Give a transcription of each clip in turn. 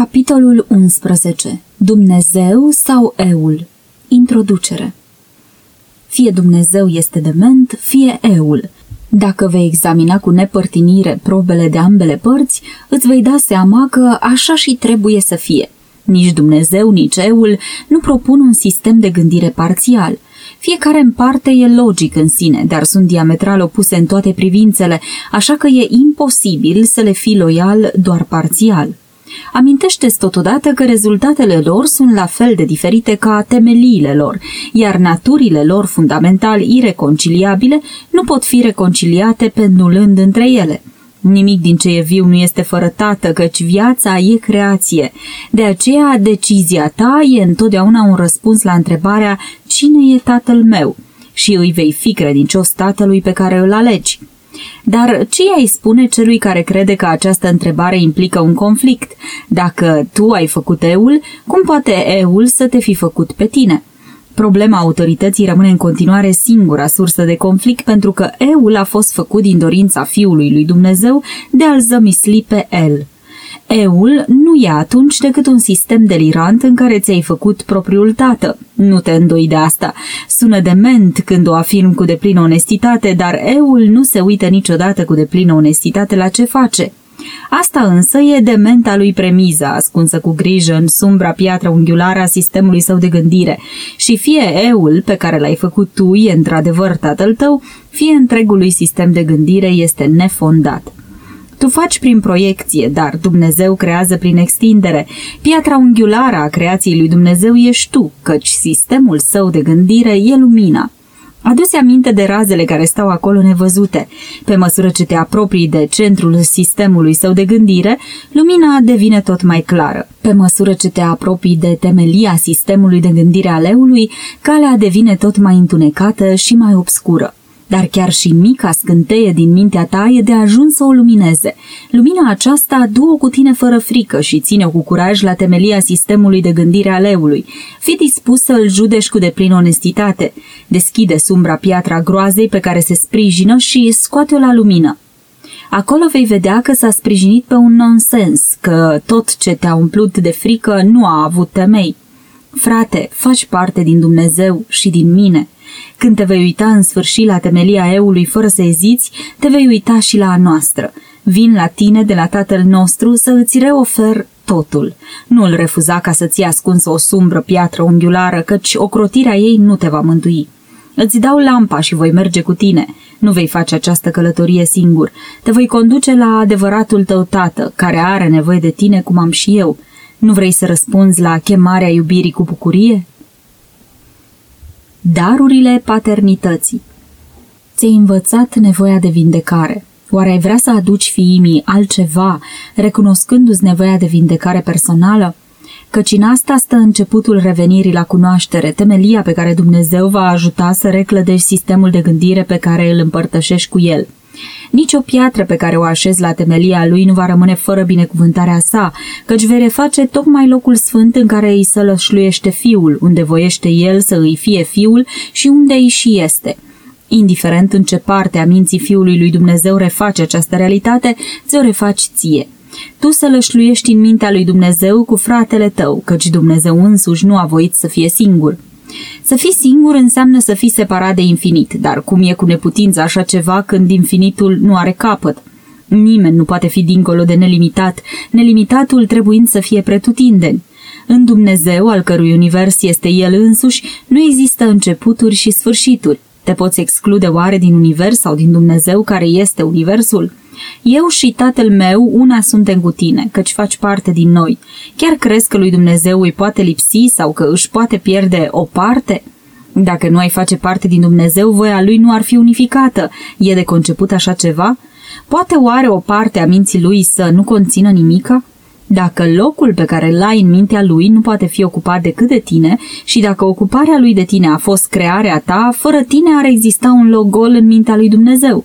Capitolul 11. Dumnezeu sau Eul? Introducere Fie Dumnezeu este dement, fie Eul. Dacă vei examina cu nepărtinire probele de ambele părți, îți vei da seama că așa și trebuie să fie. Nici Dumnezeu, nici Eul nu propun un sistem de gândire parțial. Fiecare în parte e logic în sine, dar sunt diametral opuse în toate privințele, așa că e imposibil să le fii loial doar parțial. Amintește-ți totodată că rezultatele lor sunt la fel de diferite ca temeliile lor, iar naturile lor fundamental ireconciliabile nu pot fi reconciliate pendulând între ele. Nimic din ce e viu nu este fără tată, căci viața e creație. De aceea, decizia ta e întotdeauna un răspuns la întrebarea cine e tatăl meu și îi vei fi credincios tatălui pe care îl alegi. Dar ce ai spune celui care crede că această întrebare implică un conflict? Dacă tu ai făcut eul, cum poate eul să te fi făcut pe tine? Problema autorității rămâne în continuare singura sursă de conflict pentru că eul a fost făcut din dorința Fiului lui Dumnezeu de a-l zămisli pe el. Eul nu e atunci decât un sistem delirant în care ți-ai făcut propriul tată. Nu te îndoi de asta. Sună dement când o afirm cu deplină onestitate, dar Eul nu se uită niciodată cu deplină onestitate la ce face. Asta însă e dementa lui premiza, ascunsă cu grijă în sumbra piatră unghiulară a sistemului său de gândire. Și fie eul pe care l-ai făcut tu e într-adevăr tatăl tău, fie întregului sistem de gândire este nefondat. Tu faci prin proiecție, dar Dumnezeu creează prin extindere. Piatra unghiulară a creației lui Dumnezeu ești tu, căci sistemul său de gândire e lumina. Adu-ți aminte de razele care stau acolo nevăzute. Pe măsură ce te apropii de centrul sistemului său de gândire, lumina devine tot mai clară. Pe măsură ce te apropii de temelia sistemului de gândire a leului, calea devine tot mai întunecată și mai obscură. Dar chiar și mica scânteie din mintea ta e de ajuns să o lumineze. Lumina aceasta du-o cu tine fără frică și ține-o cu curaj la temelia sistemului de gândire a leului. Fii dispus să îl judești cu deplin onestitate. Deschide sumbra piatra groazei pe care se sprijină și scoate-o la lumină. Acolo vei vedea că s-a sprijinit pe un nonsens, că tot ce te-a umplut de frică nu a avut temei. Frate, faci parte din Dumnezeu și din mine. Când te vei uita în sfârșit la temelia eului fără să eziți, te vei uita și la a noastră. Vin la tine de la tatăl nostru să îți reofer totul. Nu îl refuza ca să-ți ascunsă o sumbră piatră unghiulară, căci ocrotirea ei nu te va mântui. Îți dau lampa și voi merge cu tine. Nu vei face această călătorie singur. Te voi conduce la adevăratul tău tată, care are nevoie de tine cum am și eu. Nu vrei să răspunzi la chemarea iubirii cu bucurie? Darurile paternității Ți-ai învățat nevoia de vindecare. Oare ai vrea să aduci fiimii altceva, recunoscându-ți nevoia de vindecare personală? Căci în asta stă începutul revenirii la cunoaștere, temelia pe care Dumnezeu va ajuta să reclădești sistemul de gândire pe care îl împărtășești cu el – nici o piatră pe care o așezi la temelia lui nu va rămâne fără binecuvântarea sa, căci vei reface tocmai locul sfânt în care îi sălășluiește fiul, unde voiește el să îi fie fiul și unde îi și este. Indiferent în ce parte a minții fiului lui Dumnezeu reface această realitate, ți-o refaci ție. Tu să lășluiești în mintea lui Dumnezeu cu fratele tău, căci Dumnezeu însuși nu a voit să fie singur. Să fii singur înseamnă să fii separat de infinit, dar cum e cu neputință așa ceva când infinitul nu are capăt? Nimeni nu poate fi dincolo de nelimitat, nelimitatul trebuind să fie pretutindeni. În Dumnezeu, al cărui univers este El însuși, nu există începuturi și sfârșituri. Te poți exclude oare din univers sau din Dumnezeu care este universul? Eu și tatăl meu una suntem cu tine, căci faci parte din noi. Chiar crezi că lui Dumnezeu îi poate lipsi sau că își poate pierde o parte? Dacă nu ai face parte din Dumnezeu, voia lui nu ar fi unificată. E de conceput așa ceva? Poate oare o parte a minții lui să nu conțină nimica? Dacă locul pe care îl ai în mintea lui nu poate fi ocupat decât de tine și dacă ocuparea lui de tine a fost crearea ta, fără tine ar exista un loc gol în mintea lui Dumnezeu.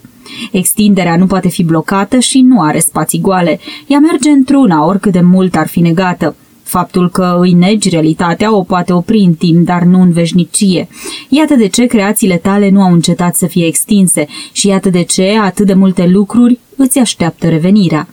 Extinderea nu poate fi blocată și nu are spații goale. Ea merge într-una, oricât de mult ar fi negată. Faptul că îi negi realitatea o poate opri în timp, dar nu în veșnicie. Iată de ce creațiile tale nu au încetat să fie extinse și iată de ce atât de multe lucruri îți așteaptă revenirea.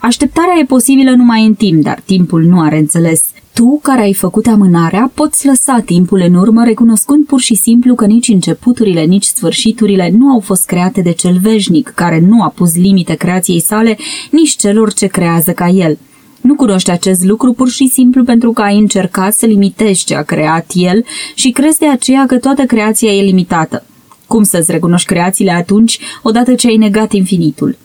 Așteptarea e posibilă numai în timp, dar timpul nu are înțeles. Tu, care ai făcut amânarea, poți lăsa timpul în urmă, recunoscând pur și simplu că nici începuturile, nici sfârșiturile nu au fost create de cel veșnic, care nu a pus limite creației sale, nici celor ce creează ca el. Nu cunoști acest lucru pur și simplu pentru că ai încercat să limitezi ce a creat el și crezi de aceea că toată creația e limitată. Cum să-ți recunoști creațiile atunci, odată ce ai negat infinitul?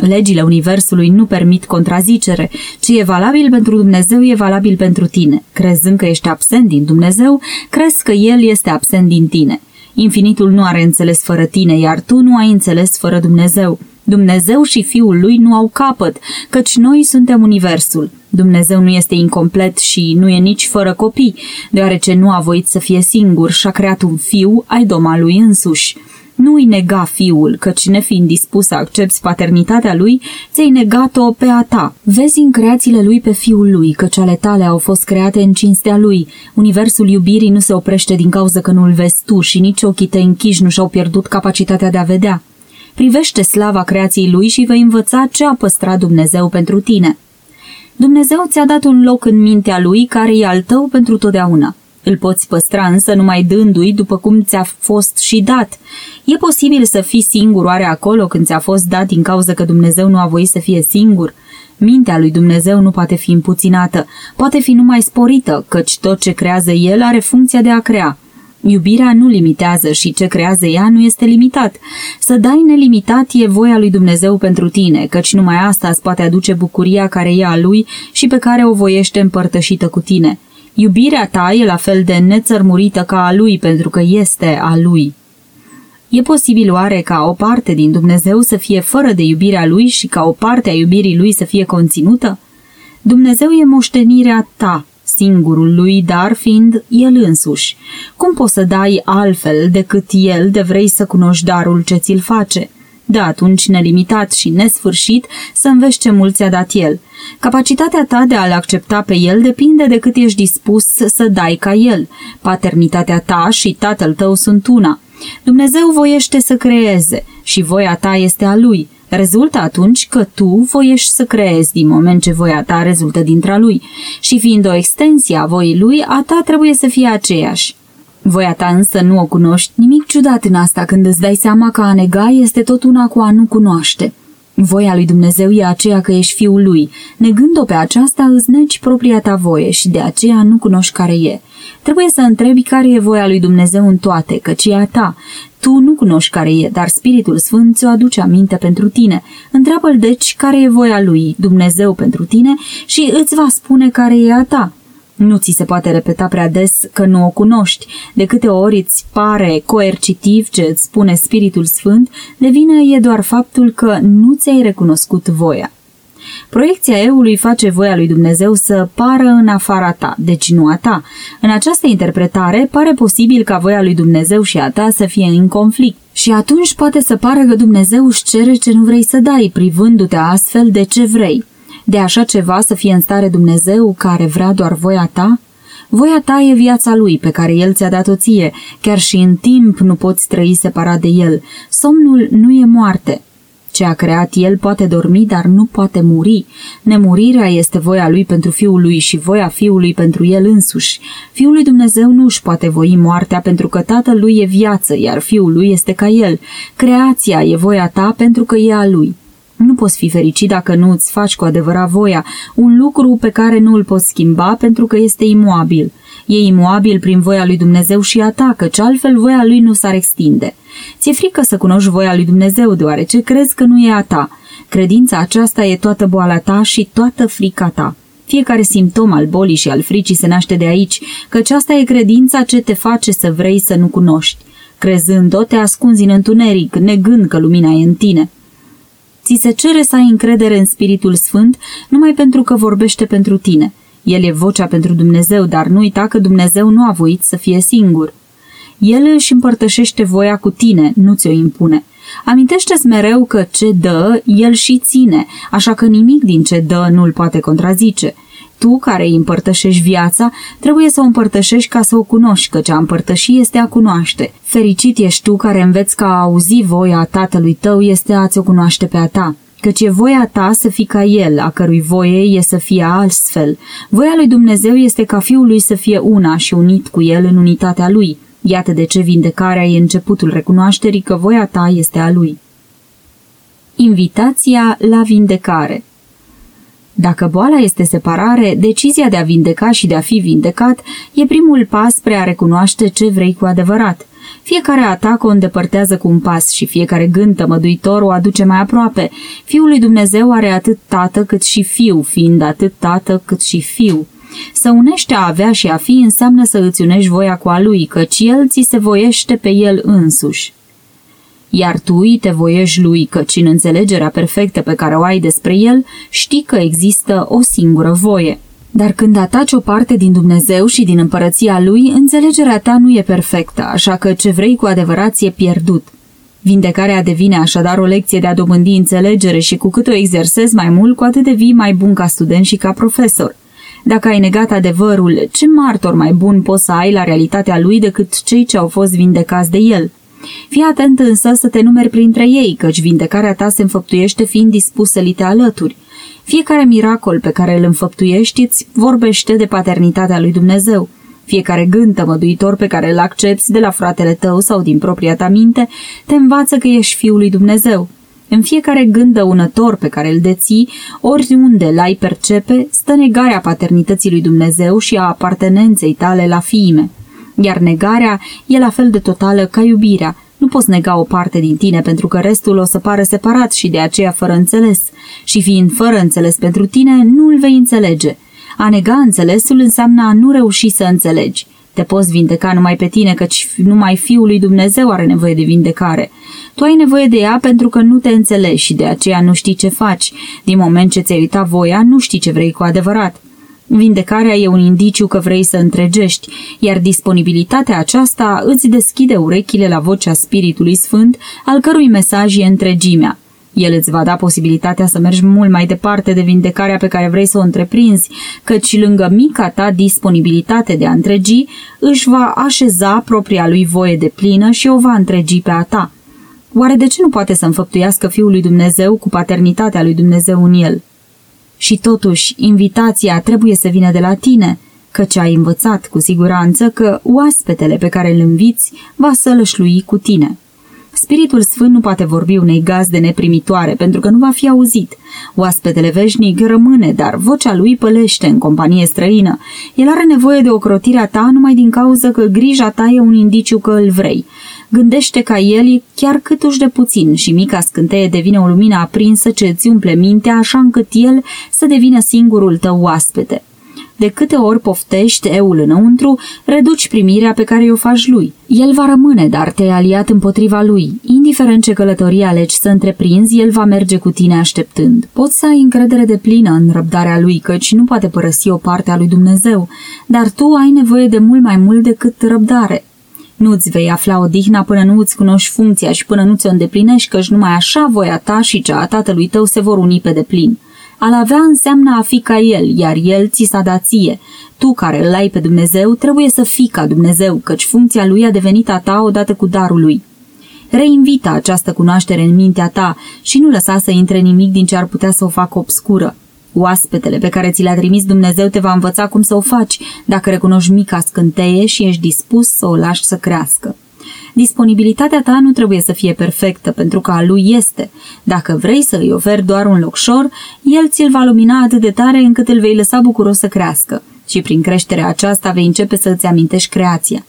Legile Universului nu permit contrazicere. Ce e valabil pentru Dumnezeu e valabil pentru tine. Crezând că ești absent din Dumnezeu, crezi că El este absent din tine. Infinitul nu are înțeles fără tine, iar tu nu ai înțeles fără Dumnezeu. Dumnezeu și Fiul lui nu au capăt, căci noi suntem Universul. Dumnezeu nu este incomplet și nu e nici fără copii, deoarece nu a voit să fie singur și a creat un fiu ai doma lui însuși. Nu îi nega fiul, căci nefiind dispus să accepti paternitatea lui, ți-ai negat-o pe a ta. Vezi în creațiile lui pe fiul lui, căci ale tale au fost create în cinstea lui. Universul iubirii nu se oprește din cauza că nu-l vezi tu și nici ochii tăi închiși nu și-au pierdut capacitatea de a vedea. Privește slava creației lui și vei învăța ce a păstrat Dumnezeu pentru tine. Dumnezeu ți-a dat un loc în mintea lui care e al tău pentru totdeauna. Îl poți păstra însă numai dându-i după cum ți-a fost și dat. E posibil să fii singur oare acolo când ți-a fost dat din cauza că Dumnezeu nu a voit să fie singur? Mintea lui Dumnezeu nu poate fi împuținată, poate fi numai sporită, căci tot ce creează El are funcția de a crea. Iubirea nu limitează și ce creează ea nu este limitat. Să dai nelimitat e voia lui Dumnezeu pentru tine, căci numai asta îți poate aduce bucuria care e a lui și pe care o voiește împărtășită cu tine. Iubirea ta e la fel de nețărmurită ca a lui pentru că este a lui. E posibil oare ca o parte din Dumnezeu să fie fără de iubirea lui și ca o parte a iubirii lui să fie conținută? Dumnezeu e moștenirea ta, singurul lui dar fiind el însuși. Cum poți să dai altfel decât el de vrei să cunoști darul ce ți-l face? Da, atunci nelimitat și nesfârșit să înveți ce mult ți-a dat el. Capacitatea ta de a-l accepta pe el depinde de cât ești dispus să dai ca el. Paternitatea ta și tatăl tău sunt una. Dumnezeu voiește să creeze și voia ta este a lui. Rezultă atunci că tu voiești să creezi din moment ce voia ta rezultă dintre lui și fiind o extensie a voii lui, a ta trebuie să fie aceeași. Voia ta însă nu o cunoști, nimic ciudat în asta când îți dai seama că a nega este tot una cu a nu cunoaște. Voia lui Dumnezeu e aceea că ești fiul lui. Negând-o pe aceasta, îți negi propria ta voie și de aceea nu cunoști care e. Trebuie să întrebi care e voia lui Dumnezeu în toate, căci e a ta. Tu nu cunoști care e, dar Spiritul Sfânt ți-o aduce aminte pentru tine. Întreabă-l deci care e voia lui Dumnezeu pentru tine și îți va spune care e a ta. Nu ți se poate repeta prea des că nu o cunoști. De câte ori îți pare coercitiv ce îți spune Spiritul Sfânt, de vină e doar faptul că nu ți-ai recunoscut voia. Proiecția eului face voia lui Dumnezeu să pară în afara ta, deci nu a ta. În această interpretare pare posibil ca voia lui Dumnezeu și a ta să fie în conflict. Și atunci poate să pară că Dumnezeu își cere ce nu vrei să dai, privându-te astfel de ce vrei. De așa ceva să fie în stare Dumnezeu care vrea doar voia ta? Voia ta e viața lui pe care el ți-a dat-o ție, chiar și în timp nu poți trăi separat de el. Somnul nu e moarte. Ce a creat el poate dormi, dar nu poate muri. Nemurirea este voia lui pentru fiul lui și voia fiului pentru el însuși. Fiul lui Dumnezeu nu își poate voi moartea pentru că tatăl lui e viață, iar fiul lui este ca el. Creația e voia ta pentru că e a lui. Nu poți fi fericit dacă nu îți faci cu adevărat voia, un lucru pe care nu îl poți schimba pentru că este imoabil. E imoabil prin voia lui Dumnezeu și a ta, căci altfel voia lui nu s-ar extinde. Ți-e frică să cunoști voia lui Dumnezeu, deoarece crezi că nu e a ta. Credința aceasta e toată boala ta și toată frica ta. Fiecare simptom al bolii și al fricii se naște de aici, căci asta e credința ce te face să vrei să nu cunoști. Crezând-o, te ascunzi în întuneric, negând că lumina e în tine. Ți se cere să ai încredere în Spiritul Sfânt numai pentru că vorbește pentru tine. El e vocea pentru Dumnezeu, dar nu uita că Dumnezeu nu a voit să fie singur. El își împărtășește voia cu tine, nu ți-o impune. Amintește-ți mereu că ce dă, el și ține, așa că nimic din ce dă nu-l poate contrazice – tu, care îi împărtășești viața, trebuie să o împărtășești ca să o cunoști, căci a împărtăși este a cunoaște. Fericit ești tu care înveți că a auzi voia tatălui tău este a-ți o cunoaște pe a ta. căci e voia ta să fii ca El, a cărui voie e să fie altfel. Voia lui Dumnezeu este ca Fiul lui să fie una și unit cu El în unitatea Lui. Iată de ce vindecarea e începutul recunoașterii că voia ta este a Lui. Invitația la vindecare dacă boala este separare, decizia de a vindeca și de a fi vindecat e primul pas spre a recunoaște ce vrei cu adevărat. Fiecare atac o îndepărtează cu un pas și fiecare gând tămăduitor o aduce mai aproape. Fiul lui Dumnezeu are atât tată cât și fiu, fiind atât tată cât și fiu. Să unește a avea și a fi înseamnă să îți unești voia cu a lui, căci el ți se voiește pe el însuși iar tu îi te voiești lui căci în înțelegerea perfectă pe care o ai despre el, știi că există o singură voie. Dar când ataci o parte din Dumnezeu și din împărăția lui, înțelegerea ta nu e perfectă, așa că ce vrei cu adevărat e pierdut. Vindecarea devine așadar o lecție de a dobândi înțelegere și cu cât o exersezi mai mult, cu atât devii mai bun ca student și ca profesor. Dacă ai negat adevărul, ce martor mai bun poți să ai la realitatea lui decât cei ce au fost vindecați de el? Fii atent însă să te numeri printre ei, căci vindecarea ta se înfăptuiește fiind dispus să li te alături. Fiecare miracol pe care îl înfăptuiești îți vorbește de paternitatea lui Dumnezeu. Fiecare gând tămăduitor pe care îl accepti de la fratele tău sau din propria ta minte te învață că ești fiul lui Dumnezeu. În fiecare gând dăunător pe care îl deții, oriunde l-ai percepe, stă negarea paternității lui Dumnezeu și a apartenenței tale la fiime iar negarea e la fel de totală ca iubirea. Nu poți nega o parte din tine pentru că restul o să pară separat și de aceea fără înțeles. Și fiind fără înțeles pentru tine, nu îl vei înțelege. A nega înțelesul înseamnă a nu reuși să înțelegi. Te poți vindeca numai pe tine, căci numai Fiul lui Dumnezeu are nevoie de vindecare. Tu ai nevoie de ea pentru că nu te înțelegi și de aceea nu știi ce faci. Din moment ce ți-ai uitat voia, nu știi ce vrei cu adevărat. Vindecarea e un indiciu că vrei să întregești, iar disponibilitatea aceasta îți deschide urechile la vocea Spiritului Sfânt, al cărui mesaj e întregimea. El îți va da posibilitatea să mergi mult mai departe de vindecarea pe care vrei să o întreprinzi, căci lângă mica ta disponibilitate de a întregi, își va așeza propria lui voie de plină și o va întregi pe a ta. Oare de ce nu poate să înfăptuiască Fiul lui Dumnezeu cu paternitatea lui Dumnezeu în el? Și totuși, invitația trebuie să vină de la tine, căci ai învățat cu siguranță că oaspetele pe care îl înviți va sălășlui cu tine. Spiritul Sfânt nu poate vorbi unei gazde neprimitoare pentru că nu va fi auzit. Oaspetele veșnic rămâne, dar vocea lui pălește în companie străină. El are nevoie de ocrotirea ta numai din cauza că grija ta e un indiciu că îl vrei. Gândește ca el chiar cât uși de puțin și mica scânteie devine o lumină aprinsă ce îți umple mintea așa încât el să devină singurul tău oaspete. De câte ori poftești eul înăuntru, reduci primirea pe care o faci lui. El va rămâne, dar te-ai aliat împotriva lui. Indiferent ce călătorie alegi să întreprinzi, el va merge cu tine așteptând. Poți să ai încredere de plină în răbdarea lui, căci nu poate părăsi o parte a lui Dumnezeu, dar tu ai nevoie de mult mai mult decât răbdare. Nu-ți vei afla odihna până nu îți cunoști funcția și până nu ți-o îndeplinești, căci numai așa voia ta și cea a tatălui tău se vor uni pe deplin. Al avea înseamnă a fi ca el, iar el ți s-a dat ție. Tu care îl ai pe Dumnezeu trebuie să fii ca Dumnezeu, căci funcția lui a devenit a ta odată cu darul lui. Reinvita această cunoaștere în mintea ta și nu lăsa să intre nimic din ce ar putea să o facă obscură. Oaspetele pe care ți le-a trimis Dumnezeu te va învăța cum să o faci, dacă recunoști mica scânteie și ești dispus să o lași să crească. Disponibilitatea ta nu trebuie să fie perfectă, pentru că a lui este. Dacă vrei să îi oferi doar un locșor, el ți-l va lumina atât de tare încât îl vei lăsa bucuros să crească. Și prin creșterea aceasta vei începe să îți amintești creația.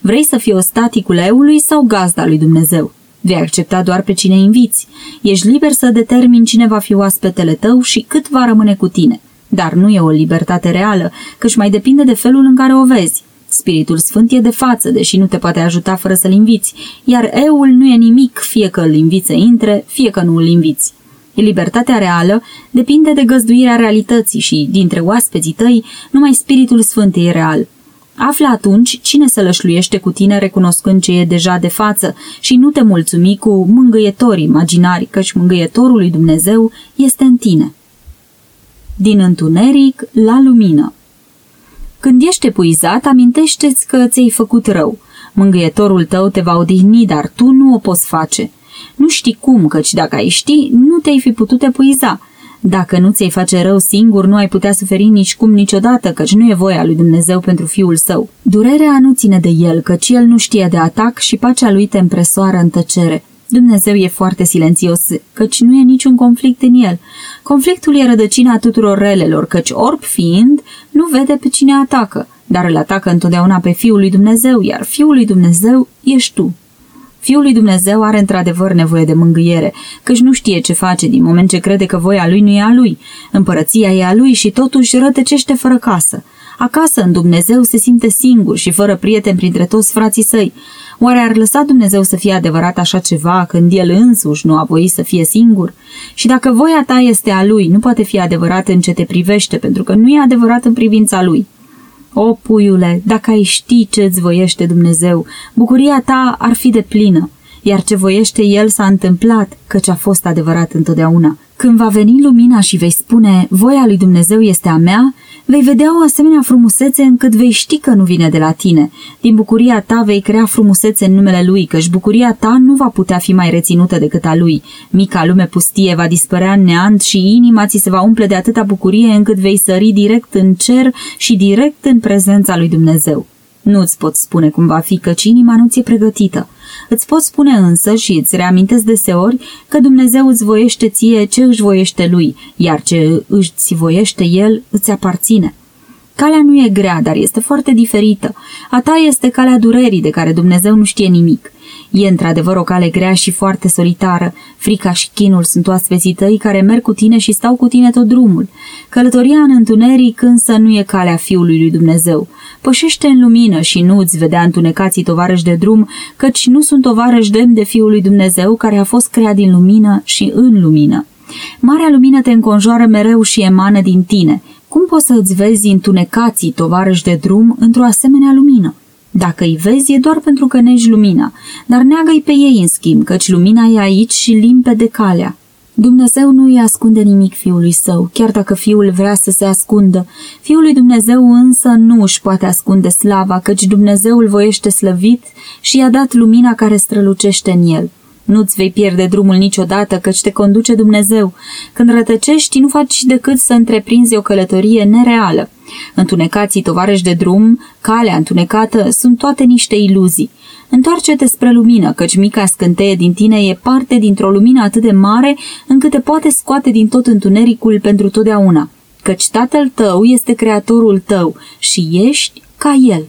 Vrei să fii ostaticul eului sau gazda lui Dumnezeu? Vei accepta doar pe cine inviți. Ești liber să determini cine va fi oaspetele tău și cât va rămâne cu tine. Dar nu e o libertate reală, căci mai depinde de felul în care o vezi. Spiritul Sfânt e de față, deși nu te poate ajuta fără să-l inviți, iar eul nu e nimic, fie că îl inviți să intre, fie că nu îl inviți. Libertatea reală depinde de găzduirea realității și, dintre oaspeții tăi, numai Spiritul Sfânt e real. Află atunci cine să lășluiește cu tine recunoscând ce e deja de față și nu te mulțumi cu mângâietori imaginari, căci mângâietorul lui Dumnezeu este în tine. Din întuneric la lumină când ești epuizat, amintește-ți că ți-ai făcut rău. Mângâietorul tău te va odihni, dar tu nu o poți face. Nu știi cum, căci dacă ai ști, nu te-ai fi putut epuiza. Dacă nu ți-ai face rău singur, nu ai putea suferi nici cum niciodată, căci nu e voia lui Dumnezeu pentru fiul său. Durerea nu ține de el, căci el nu știe de atac și pacea lui te împresoară în tăcere. Dumnezeu e foarte silențios, căci nu e niciun conflict în el. Conflictul e rădăcina tuturor relelor, căci orb fiind, nu vede pe cine atacă, dar îl atacă întotdeauna pe Fiul lui Dumnezeu, iar Fiul lui Dumnezeu ești tu. Fiul lui Dumnezeu are într-adevăr nevoie de mângâiere, căci nu știe ce face din moment ce crede că voia lui nu e a lui. Împărăția e a lui și totuși rătăcește fără casă. Acasă, în Dumnezeu, se simte singur și fără prieten printre toți frații săi. Oare ar lăsa Dumnezeu să fie adevărat așa ceva când el însuși nu a voit să fie singur? Și dacă voia ta este a lui, nu poate fi adevărat în ce te privește, pentru că nu e adevărat în privința lui. O, puiule, dacă ai ști ce îți voiește Dumnezeu, bucuria ta ar fi de plină, iar ce voiește El s-a întâmplat, căci a fost adevărat întotdeauna. Când va veni lumina și vei spune, voia lui Dumnezeu este a mea, vei vedea o asemenea frumusețe încât vei ști că nu vine de la tine. Din bucuria ta vei crea frumusețe în numele lui, căci bucuria ta nu va putea fi mai reținută decât a lui. Mica lume pustie va dispărea în neant și inima ți se va umple de atâta bucurie încât vei sări direct în cer și direct în prezența lui Dumnezeu. Nu-ți pot spune cum va fi, căci inima nu ți-e pregătită. Îți pot spune însă și îți reamintesc deseori că Dumnezeu îți voiește ție ce își voiește lui, iar ce îți voiește el îți aparține. Calea nu e grea, dar este foarte diferită. A ta este calea durerii de care Dumnezeu nu știe nimic. E într-adevăr o cale grea și foarte solitară. Frica și chinul sunt oaspeții tăi care merg cu tine și stau cu tine tot drumul. Călătoria în întuneric însă nu e calea Fiului lui Dumnezeu. Pășește în lumină și nu îți vedea întunecații tovarăși de drum, căci nu sunt tovarăși demn de Fiul lui Dumnezeu care a fost creat din lumină și în lumină. Marea lumină te înconjoară mereu și emană din tine. Cum poți să îți vezi întunecații tovarăși de drum într-o asemenea lumină? Dacă îi vezi, e doar pentru că negi lumina, dar neagă-i pe ei în schimb, căci lumina e aici și limpe de calea. Dumnezeu nu îi ascunde nimic fiului său, chiar dacă fiul vrea să se ascundă. Fiul lui Dumnezeu însă nu își poate ascunde slava, căci Dumnezeu îl voiește slăvit și i-a dat lumina care strălucește în el. Nu-ți vei pierde drumul niciodată, căci te conduce Dumnezeu. Când rătăcești, nu faci decât să întreprinzi o călătorie nereală. Întunecații tovarăși de drum, calea întunecată, sunt toate niște iluzii. Întoarce-te spre lumină, căci mica scânteie din tine e parte dintr-o lumină atât de mare încât te poate scoate din tot întunericul pentru totdeauna. Căci tatăl tău este creatorul tău și ești ca el.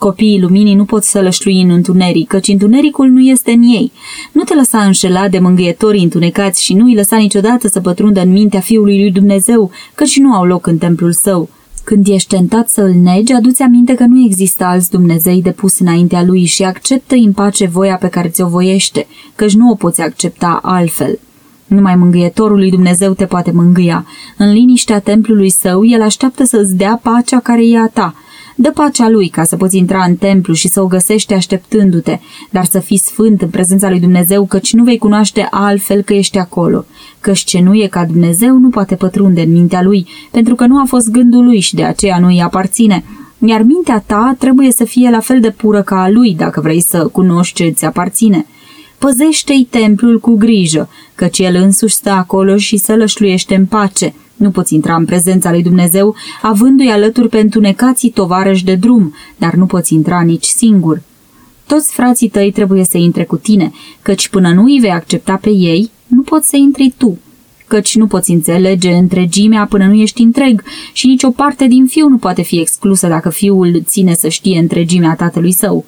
Copiii luminii nu pot să lășlui în întuneric, căci întunericul nu este în ei. Nu te lăsa înșelat de mângâietorii întunecați și nu îi lăsa niciodată să pătrundă în mintea Fiului lui Dumnezeu, căci nu au loc în templul său. Când ești tentat să îl negi, aduți aminte că nu există alți Dumnezei de pus înaintea lui și acceptă în pace voia pe care ți-o voiește, căci nu o poți accepta altfel. Numai mângâietorul lui Dumnezeu te poate mângâia. În liniștea templului său, el așteaptă să-ți dea pacea care e a ta – Dă pacea lui ca să poți intra în templu și să o găsești așteptându-te, dar să fii sfânt în prezența lui Dumnezeu, căci nu vei cunoaște altfel că ești acolo. Căci ce nu e ca Dumnezeu nu poate pătrunde în mintea lui, pentru că nu a fost gândul lui și de aceea nu îi aparține. Iar mintea ta trebuie să fie la fel de pură ca a lui dacă vrei să cunoști ce îți aparține. Păzește-i templul cu grijă, căci el însuși stă acolo și să lășluiește în pace. Nu poți intra în prezența lui Dumnezeu avându-i alături pe întunecații tovarăși de drum, dar nu poți intra nici singur. Toți frații tăi trebuie să intre cu tine, căci până nu îi vei accepta pe ei, nu poți să intri tu, căci nu poți înțelege întregimea până nu ești întreg și nicio parte din fiu nu poate fi exclusă dacă fiul ține să știe întregimea tatălui său.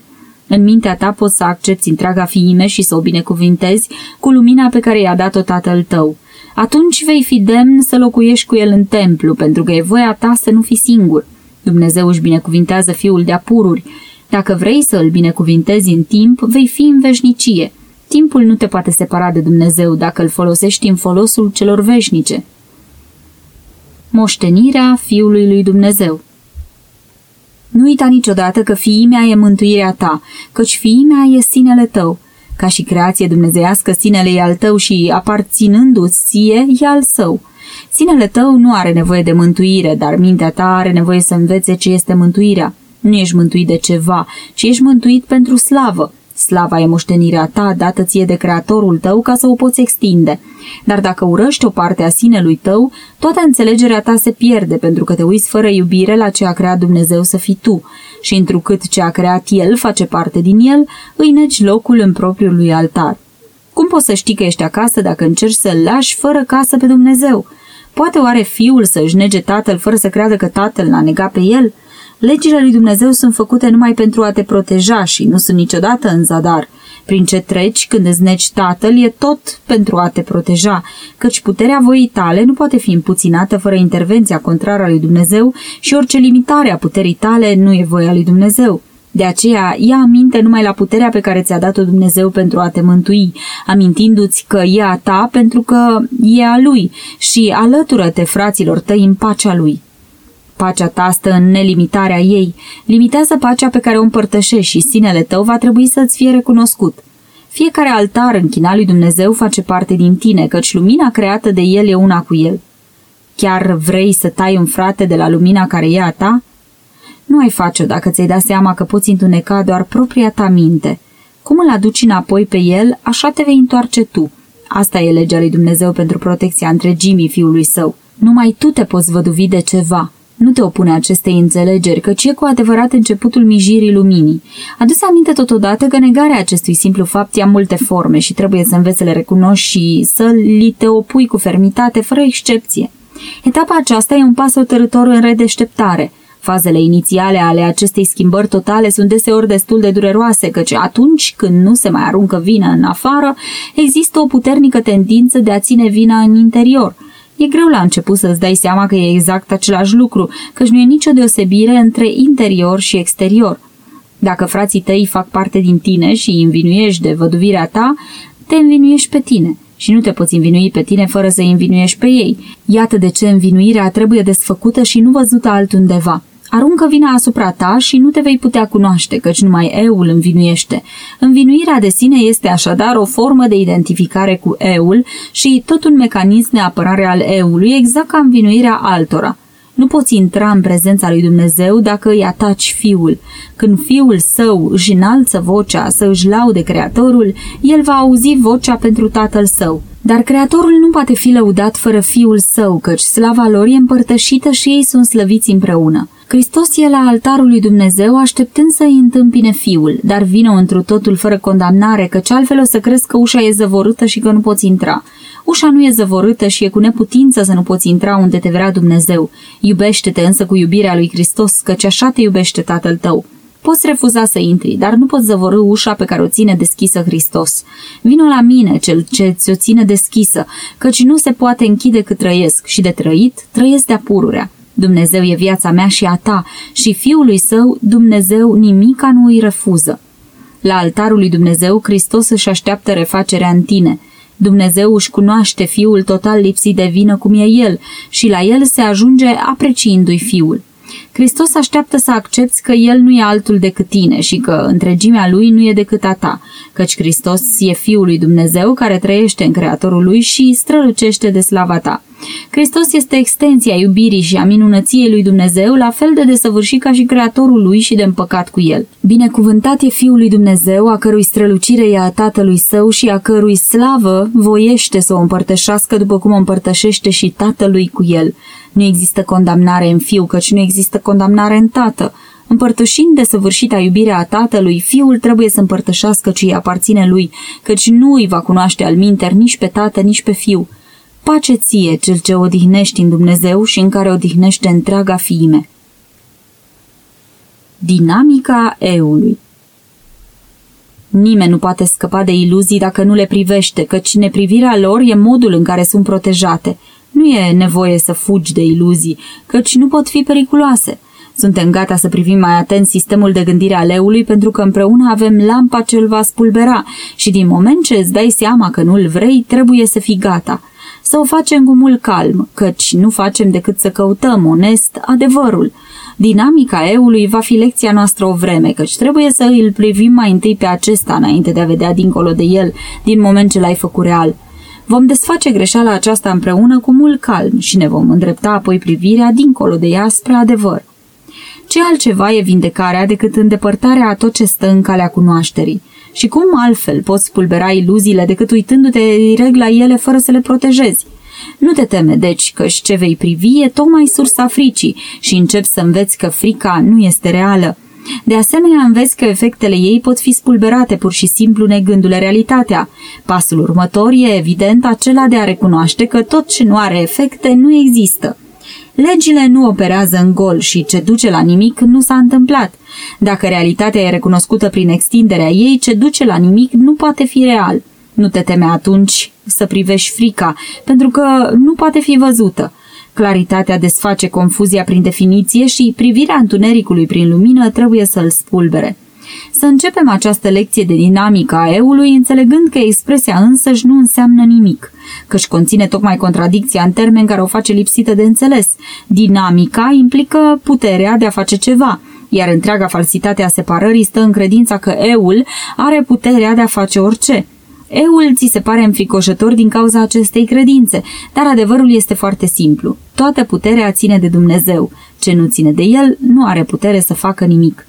În mintea ta poți să accepti întreaga fiime și să o binecuvintezi cu lumina pe care i-a dat-o tatăl tău. Atunci vei fi demn să locuiești cu el în templu, pentru că e voia ta să nu fii singur. Dumnezeu își binecuvintează fiul de apururi. Dacă vrei să îl binecuvintezi în timp, vei fi în veșnicie. Timpul nu te poate separa de Dumnezeu dacă îl folosești în folosul celor veșnice. Moștenirea Fiului lui Dumnezeu nu uita niciodată că fiimea e mântuirea ta, căci fiimea e sinele tău. Ca și creație dumnezeiască, sinele e al tău și, aparținându-ți ție, e al său. Sinele tău nu are nevoie de mântuire, dar mintea ta are nevoie să învețe ce este mântuirea. Nu ești mântuit de ceva, ci ești mântuit pentru slavă. Slava e moștenirea ta, dată ție de creatorul tău ca să o poți extinde. Dar dacă urăști o parte a sinelui tău, toată înțelegerea ta se pierde pentru că te uiți fără iubire la ce a creat Dumnezeu să fii tu și întrucât ce a creat El face parte din El, îi negi locul în propriul lui altar. Cum poți să știi că ești acasă dacă încerci să-L lași fără casă pe Dumnezeu? Poate oare fiul să-și nege tatăl fără să creadă că tatăl l-a negat pe el? Legile lui Dumnezeu sunt făcute numai pentru a te proteja și nu sunt niciodată în zadar. Prin ce treci când îți negi tatăl e tot pentru a te proteja, căci puterea voii tale nu poate fi împuținată fără intervenția contrară a lui Dumnezeu și orice limitare a puterii tale nu e voia lui Dumnezeu. De aceea, ia aminte numai la puterea pe care ți-a dat-o Dumnezeu pentru a te mântui, amintindu-ți că e a ta pentru că e a Lui și alătură-te fraților tăi în pacea Lui. Pacea ta stă în nelimitarea ei. Limitează pacea pe care o împărtășești și sinele tău va trebui să-ți fie recunoscut. Fiecare altar închinat lui Dumnezeu face parte din tine, căci lumina creată de El e una cu El. Chiar vrei să tai un frate de la lumina care e a ta? Nu ai face-o dacă ți-ai dat seama că poți întuneca doar propria ta minte. Cum îl aduci înapoi pe el, așa te vei întoarce tu. Asta e legea lui Dumnezeu pentru protecția întregimii fiului său. Numai tu te poți văduvi de ceva. Nu te opune acestei înțelegeri, căci e cu adevărat începutul mijirii luminii. Adu-ți aminte totodată că negarea acestui simplu fapt ia multe forme și trebuie să înveți să le recunoști și să li te opui cu fermitate, fără excepție. Etapa aceasta e un pas hotărător în redeșteptare – Fazele inițiale ale acestei schimbări totale sunt deseori destul de dureroase, căci atunci când nu se mai aruncă vina în afară, există o puternică tendință de a ține vina în interior. E greu la început să-ți dai seama că e exact același lucru, căci nu e nicio deosebire între interior și exterior. Dacă frații tăi fac parte din tine și îi învinuiești de văduvirea ta, te învinuiești pe tine și nu te poți învinui pe tine fără să îi învinuiești pe ei. Iată de ce învinuirea trebuie desfăcută și nu văzută altundeva. Aruncă vina asupra ta și nu te vei putea cunoaște, căci numai eul învinuiește. Învinuirea de sine este așadar o formă de identificare cu eul și tot un mecanism de apărare al eului, exact ca învinuirea altora. Nu poți intra în prezența lui Dumnezeu dacă îi ataci fiul. Când fiul său își înalță vocea să își laude creatorul, el va auzi vocea pentru tatăl său. Dar creatorul nu poate fi lăudat fără fiul său, căci slava lor e împărtășită și ei sunt slăviți împreună. Hristos e la altarul lui Dumnezeu așteptând să îi întâmpine fiul, dar vină întru totul fără condamnare, căci altfel o să crezi că ușa e zăvorâtă și că nu poți intra. Ușa nu e zăvorâtă și e cu neputință să nu poți intra unde te vrea Dumnezeu. Iubește-te însă cu iubirea lui Hristos, căci așa te iubește Tatăl tău. Poți refuza să intri, dar nu poți zăvorâ ușa pe care o ține deschisă Hristos. Vino la mine, cel ce ți-o ține deschisă, căci nu se poate închide cât trăiesc și de trăit, trăiesc de-a pururea. Dumnezeu e viața mea și a ta și fiului său, Dumnezeu, nimica nu îi refuză. La altarul lui Dumnezeu, Hristos își așteaptă refacerea în tine. Dumnezeu își cunoaște fiul total lipsit de vină cum e el și la el se ajunge apreciindu-i fiul. Hristos așteaptă să accepti că El nu e altul decât tine și că întregimea Lui nu e decât a ta, căci Hristos e Fiul lui Dumnezeu care trăiește în Creatorul Lui și strălucește de slava ta. Hristos este extensia iubirii și a minunăției lui Dumnezeu, la fel de desăvârșit ca și Creatorul lui și de împăcat cu el. Binecuvântat e Fiul lui Dumnezeu, a cărui strălucire e a Tatălui Său și a cărui slavă voiește să o împărtășească după cum o împărtășește și Tatălui cu el. Nu există condamnare în Fiu, căci nu există condamnare în Tată. Împărtășind de săvârșita iubirea a tatălui, fiul trebuie să împărtășească ce îi aparține lui, căci nu îi va cunoaște al minter nici pe tată, nici pe fiu. Pace ție, cel ce odihnești în Dumnezeu și în care odihnește întreaga fiime. Dinamica eului Nimeni nu poate scăpa de iluzii dacă nu le privește, căci neprivirea lor e modul în care sunt protejate. Nu e nevoie să fugi de iluzii, căci nu pot fi periculoase. Suntem gata să privim mai atent sistemul de gândire al leului pentru că împreună avem lampa ce îl va spulbera și din moment ce îți dai seama că nu-l vrei, trebuie să fii gata – să o facem cu mult calm, căci nu facem decât să căutăm onest adevărul. Dinamica eului va fi lecția noastră o vreme, căci trebuie să îl privim mai întâi pe acesta înainte de a vedea dincolo de el, din moment ce l-ai făcut real. Vom desface greșeala aceasta împreună cu mult calm și ne vom îndrepta apoi privirea dincolo de ea spre adevăr. Ce altceva e vindecarea decât îndepărtarea a tot ce stă în calea cunoașterii? Și cum altfel poți spulbera iluziile decât uitându-te direct la ele fără să le protejezi? Nu te teme, deci, că ce vei privi e tocmai sursa fricii și începi să înveți că frica nu este reală. De asemenea, înveți că efectele ei pot fi spulberate pur și simplu negându-le realitatea. Pasul următor e evident acela de a recunoaște că tot ce nu are efecte nu există. Legile nu operează în gol și ce duce la nimic nu s-a întâmplat. Dacă realitatea e recunoscută prin extinderea ei, ce duce la nimic nu poate fi real. Nu te teme atunci să privești frica, pentru că nu poate fi văzută. Claritatea desface confuzia prin definiție și privirea întunericului prin lumină trebuie să-l spulbere. Să începem această lecție de dinamică a eului înțelegând că expresia însăși nu înseamnă nimic, căci conține tocmai contradicția în termeni care o face lipsită de înțeles. Dinamica implică puterea de a face ceva, iar întreaga falsitate a separării stă în credința că eul are puterea de a face orice. Eul ți se pare înfricoșător din cauza acestei credințe, dar adevărul este foarte simplu. Toată puterea ține de Dumnezeu. Ce nu ține de el, nu are putere să facă nimic.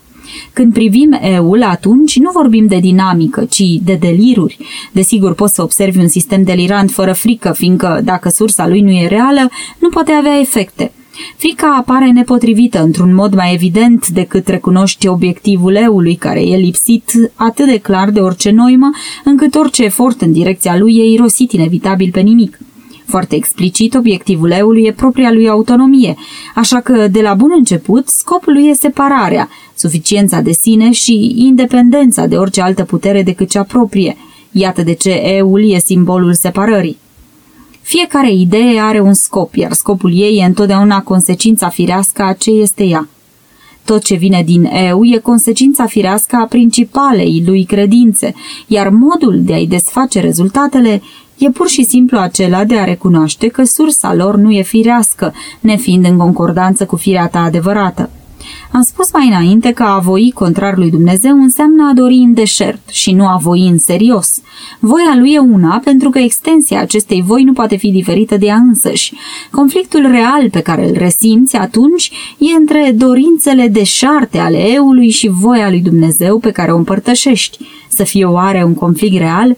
Când privim eul, atunci nu vorbim de dinamică, ci de deliruri. Desigur, poți să observi un sistem delirant fără frică, fiindcă, dacă sursa lui nu e reală, nu poate avea efecte. Frica apare nepotrivită într-un mod mai evident decât recunoști obiectivul eului care e lipsit atât de clar de orice noimă, încât orice efort în direcția lui e irosit inevitabil pe nimic. Foarte explicit, obiectivul eului e propria lui autonomie, așa că, de la bun început, scopul lui e separarea, suficiența de sine și independența de orice altă putere decât cea proprie. Iată de ce eul e simbolul separării. Fiecare idee are un scop, iar scopul ei e întotdeauna consecința firească a ce este ea. Tot ce vine din eu e consecința firească a principalei lui credințe, iar modul de a-i desface rezultatele e pur și simplu acela de a recunoaște că sursa lor nu e firească, nefiind în concordanță cu firea ta adevărată. Am spus mai înainte că a voi contrar lui Dumnezeu înseamnă a dori în deșert și nu a voi în serios. Voia lui e una pentru că extensia acestei voi nu poate fi diferită de ea însăși. Conflictul real pe care îl resimți atunci e între dorințele deșarte ale eului și voia lui Dumnezeu pe care o împărtășești. Să fie oare un conflict real?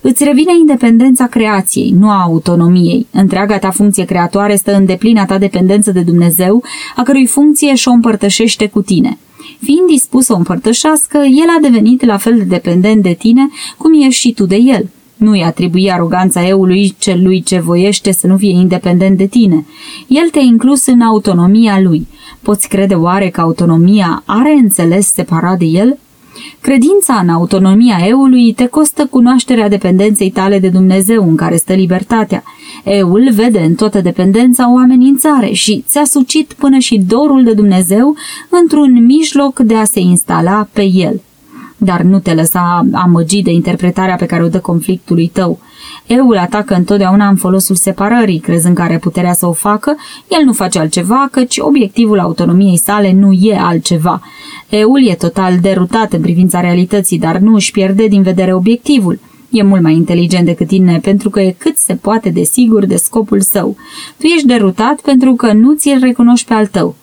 Îți revine independența creației, nu a autonomiei. Întreaga ta funcție creatoare stă în deplina ta dependență de Dumnezeu, a cărui funcție și-o împărtășește cu tine. Fiind dispus să o împărtășească, el a devenit la fel de dependent de tine cum ești și tu de el. Nu-i atribui aroganța eului celui ce voiește să nu fie independent de tine. El te-a inclus în autonomia lui. Poți crede oare că autonomia are înțeles separat de el? Credința în autonomia eului te costă cunoașterea dependenței tale de Dumnezeu în care stă libertatea. Eul vede în toată dependența o amenințare și ți-a sucit până și dorul de Dumnezeu într-un mijloc de a se instala pe el. Dar nu te lăsa amăgi de interpretarea pe care o dă conflictului tău. Eul atacă întotdeauna în folosul separării, crezând că are puterea să o facă, el nu face altceva, căci obiectivul autonomiei sale nu e altceva. Eul e total derutat în privința realității, dar nu își pierde din vedere obiectivul. E mult mai inteligent decât tine pentru că e cât se poate de sigur de scopul său. Tu ești derutat pentru că nu ți-l recunoști pe al tău.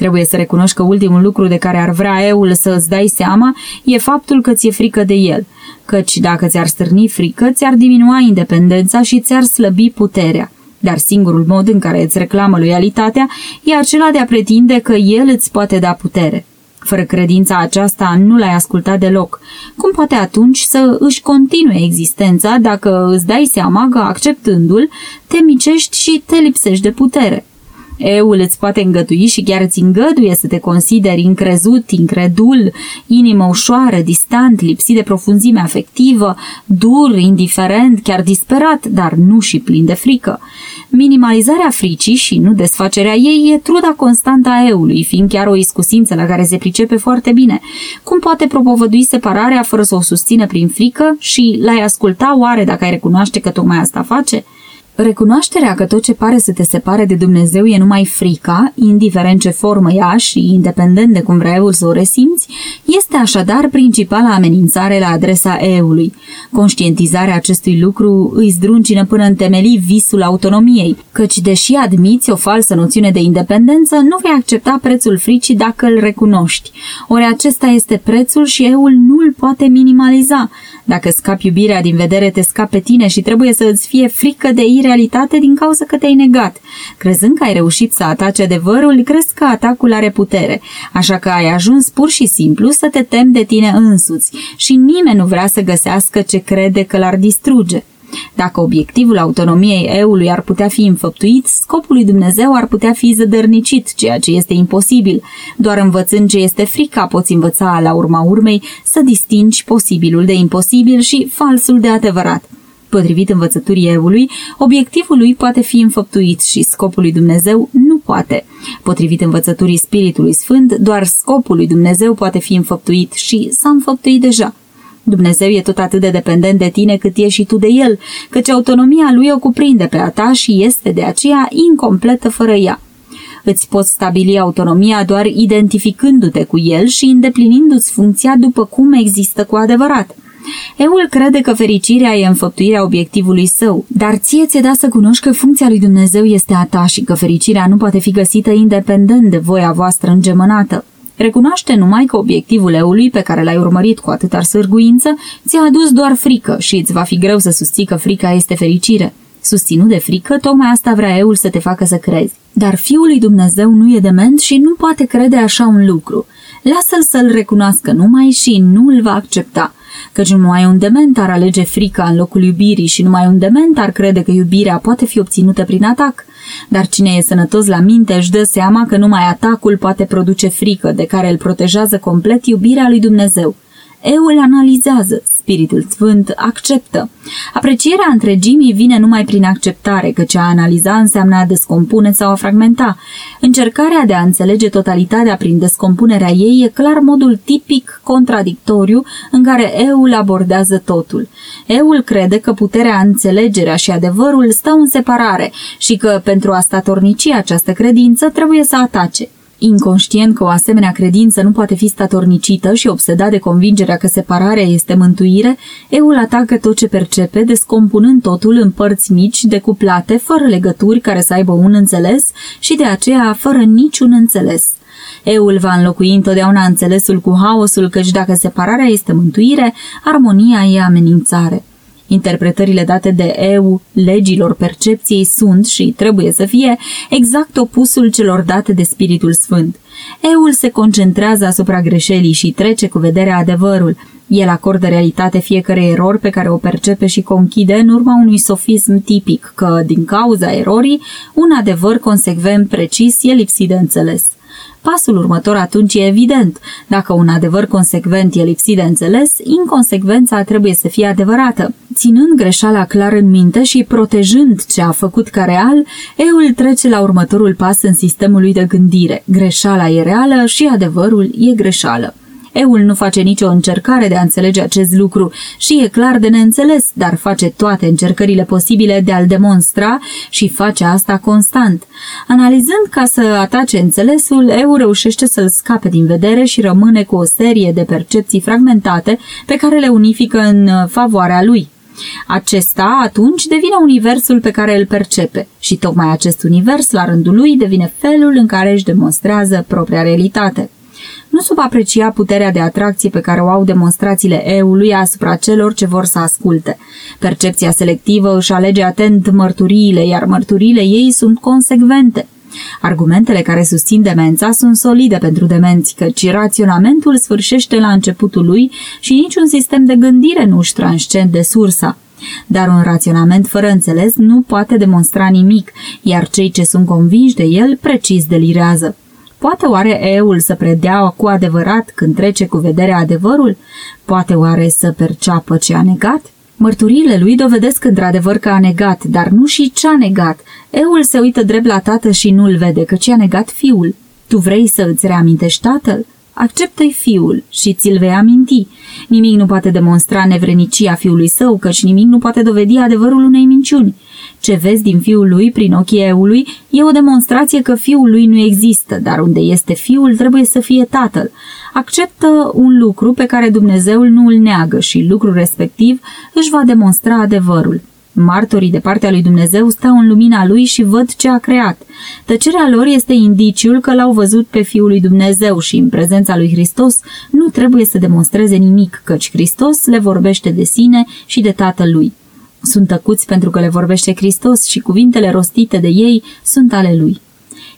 Trebuie să recunoști că ultimul lucru de care ar vrea eul să îți dai seama e faptul că ți-e frică de el, căci dacă ți-ar stârni frică, ți-ar diminua independența și ți-ar slăbi puterea. Dar singurul mod în care îți reclamă loialitatea e acela de a pretinde că el îți poate da putere. Fără credința aceasta nu l-ai ascultat deloc. Cum poate atunci să își continue existența dacă îți dai seama că, acceptându-l, te micești și te lipsești de putere? Eul îți poate îngădui și chiar îți îngăduie să te consideri încrezut, incredul, inimă ușoară, distant, lipsit de profunzime afectivă, dur, indiferent, chiar disperat, dar nu și plin de frică. Minimalizarea fricii și nu desfacerea ei e truda constantă a eului, fiind chiar o iscusință la care se pricepe foarte bine. Cum poate propovădui separarea fără să o susțină prin frică și l-ai asculta oare dacă ai recunoaște că tocmai asta face? Recunoașterea că tot ce pare să te separe de Dumnezeu e numai frica, indiferent ce formă ea și independent de cum vrea eul să o resimți, este așadar principala amenințare la adresa eului. Conștientizarea acestui lucru îi zdruncină până în temelii visul autonomiei, căci deși admiți o falsă noțiune de independență, nu vei accepta prețul fricii dacă îl recunoști. Ori acesta este prețul și eul nu îl poate minimaliza. Dacă scapi iubirea din vedere, te scape pe tine și trebuie să îți fie frică de irealitate din cauza că te-ai negat. Crezând că ai reușit să ataci adevărul, crezi că atacul are putere, așa că ai ajuns pur și simplu să te temi de tine însuți și nimeni nu vrea să găsească ce crede că l-ar distruge. Dacă obiectivul autonomiei eului ar putea fi înfăptuit, scopul lui Dumnezeu ar putea fi zădărnicit, ceea ce este imposibil. Doar învățând ce este frica poți învăța la urma urmei să distingi posibilul de imposibil și falsul de adevărat. Potrivit învățăturii eului, obiectivul lui poate fi înfăptuit și scopul lui Dumnezeu nu poate. Potrivit învățăturii Spiritului Sfânt, doar scopul lui Dumnezeu poate fi înfăptuit și s-a înfăptuit deja. Dumnezeu e tot atât de dependent de tine cât e și tu de el, căci autonomia lui o cuprinde pe a ta și este de aceea incompletă fără ea. Îți poți stabili autonomia doar identificându-te cu el și îndeplinindu-ți funcția după cum există cu adevărat. Eul crede că fericirea e înfăptuirea obiectivului său, dar ție ți-e da să cunoști că funcția lui Dumnezeu este a ta și că fericirea nu poate fi găsită independent de voia voastră îngemănată. Recunoaște numai că obiectivul eului pe care l-ai urmărit cu atâta sârguință ți-a adus doar frică și îți va fi greu să susții că frica este fericire. Susținut de frică, tocmai asta vrea eul să te facă să crezi. Dar fiul lui Dumnezeu nu e dement și nu poate crede așa un lucru. Lasă-l să-l recunoască numai și nu îl va accepta căci numai un dement ar alege frica în locul iubirii și numai un dement ar crede că iubirea poate fi obținută prin atac. Dar cine e sănătos la minte își dă seama că numai atacul poate produce frică, de care îl protejează complet iubirea lui Dumnezeu. Eu îl analizează, Spiritul Sfânt acceptă. Aprecierea întregimii vine numai prin acceptare, căci a analiza înseamnă a descompune sau a fragmenta. Încercarea de a înțelege totalitatea prin descompunerea ei e clar modul tipic contradictoriu în care eul abordează totul. Eul crede că puterea, înțelegerea și adevărul stau în separare și că pentru a statornici această credință trebuie să atace. Inconștient că o asemenea credință nu poate fi statornicită și obsedat de convingerea că separarea este mântuire, eul atacă tot ce percepe, descompunând totul în părți mici, decuplate, fără legături care să aibă un înțeles și de aceea fără niciun înțeles. Eul va înlocui întotdeauna înțelesul cu haosul, căci dacă separarea este mântuire, armonia e amenințare. Interpretările date de EU legilor percepției sunt și trebuie să fie exact opusul celor date de Spiritul Sfânt. Eul se concentrează asupra greșelii și trece cu vederea adevărul. El acordă realitate fiecare erori pe care o percepe și conchide în urma unui sofism tipic, că, din cauza erorii, un adevăr consecvent precis e lipsit de înțeles. Pasul următor atunci e evident. Dacă un adevăr consecvent e lipsit de înțeles, inconsecvența trebuie să fie adevărată. Ținând greșeala clar în minte și protejând ce a făcut ca real, eul trece la următorul pas în sistemul lui de gândire. Greșeala e reală și adevărul e greșeală. Eul nu face nicio încercare de a înțelege acest lucru și e clar de neînțeles, dar face toate încercările posibile de a-l demonstra și face asta constant. Analizând ca să atace înțelesul, Eu reușește să-l scape din vedere și rămâne cu o serie de percepții fragmentate pe care le unifică în favoarea lui. Acesta atunci devine universul pe care îl percepe și tocmai acest univers, la rândul lui, devine felul în care își demonstrează propria realitate nu subaprecia puterea de atracție pe care o au demonstrațiile eului asupra celor ce vor să asculte. Percepția selectivă își alege atent mărturiile, iar mărturiile ei sunt consecvente. Argumentele care susțin demența sunt solide pentru demenți, căci raționamentul sfârșește la începutul lui și niciun sistem de gândire nu își transcende sursa. Dar un raționament fără înțeles nu poate demonstra nimic, iar cei ce sunt convinși de el precis delirează. Poate oare eul să predea cu adevărat când trece cu vederea adevărul? Poate oare să perceapă ce a negat? Mărturile lui dovedesc într-adevăr că a negat, dar nu și ce a negat. Eul se uită drept la tată și nu-l vede, că ce a negat fiul. Tu vrei să îți reamintești tatăl? Acceptă-i fiul și ți-l vei aminti. Nimic nu poate demonstra nevrenicia fiului său, căci nimic nu poate dovedi adevărul unei minciuni. Ce vezi din fiul lui prin ochii eului e o demonstrație că fiul lui nu există, dar unde este fiul trebuie să fie tatăl. Acceptă un lucru pe care Dumnezeul nu îl neagă și lucrul respectiv își va demonstra adevărul. Martorii de partea lui Dumnezeu stau în lumina lui și văd ce a creat. Tăcerea lor este indiciul că l-au văzut pe Fiul lui Dumnezeu și în prezența lui Hristos nu trebuie să demonstreze nimic, căci Hristos le vorbește de sine și de Tatăl lui. Sunt tăcuți pentru că le vorbește Hristos și cuvintele rostite de ei sunt ale lui.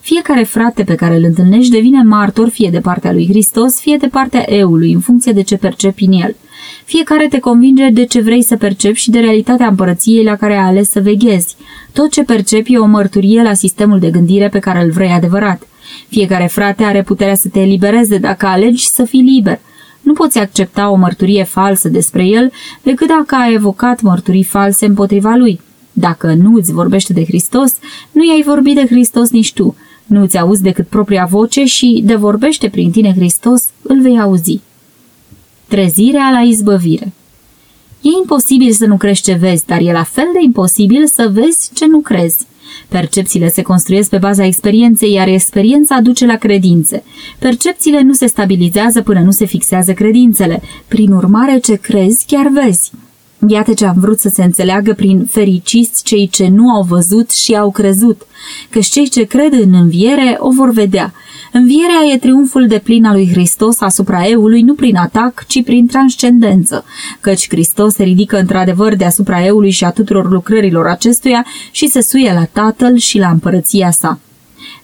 Fiecare frate pe care îl întâlnești devine martor fie de partea lui Hristos, fie de partea eului, în funcție de ce percepi în el. Fiecare te convinge de ce vrei să percepi și de realitatea împărăției la care ai ales să veghezi. Tot ce percepi e o mărturie la sistemul de gândire pe care îl vrei adevărat. Fiecare frate are puterea să te elibereze dacă alegi să fii liber. Nu poți accepta o mărturie falsă despre el decât dacă ai evocat mărturii false împotriva lui. Dacă nu îți vorbește de Hristos, nu i-ai vorbit de Hristos nici tu. Nu îți auzi decât propria voce și de vorbește prin tine Hristos, îl vei auzi. Trezirea la izbăvire E imposibil să nu crești ce vezi, dar e la fel de imposibil să vezi ce nu crezi. Percepțiile se construiesc pe baza experienței, iar experiența duce la credințe. Percepțiile nu se stabilizează până nu se fixează credințele. Prin urmare, ce crezi, chiar vezi. Iată ce am vrut să se înțeleagă prin fericiți cei ce nu au văzut și au crezut, că cei ce cred în înviere o vor vedea. Învierea e triumful de plin al lui Hristos asupra eului nu prin atac, ci prin transcendență, căci Hristos se ridică într-adevăr deasupra eului și a tuturor lucrărilor acestuia și se suie la Tatăl și la împărăția sa.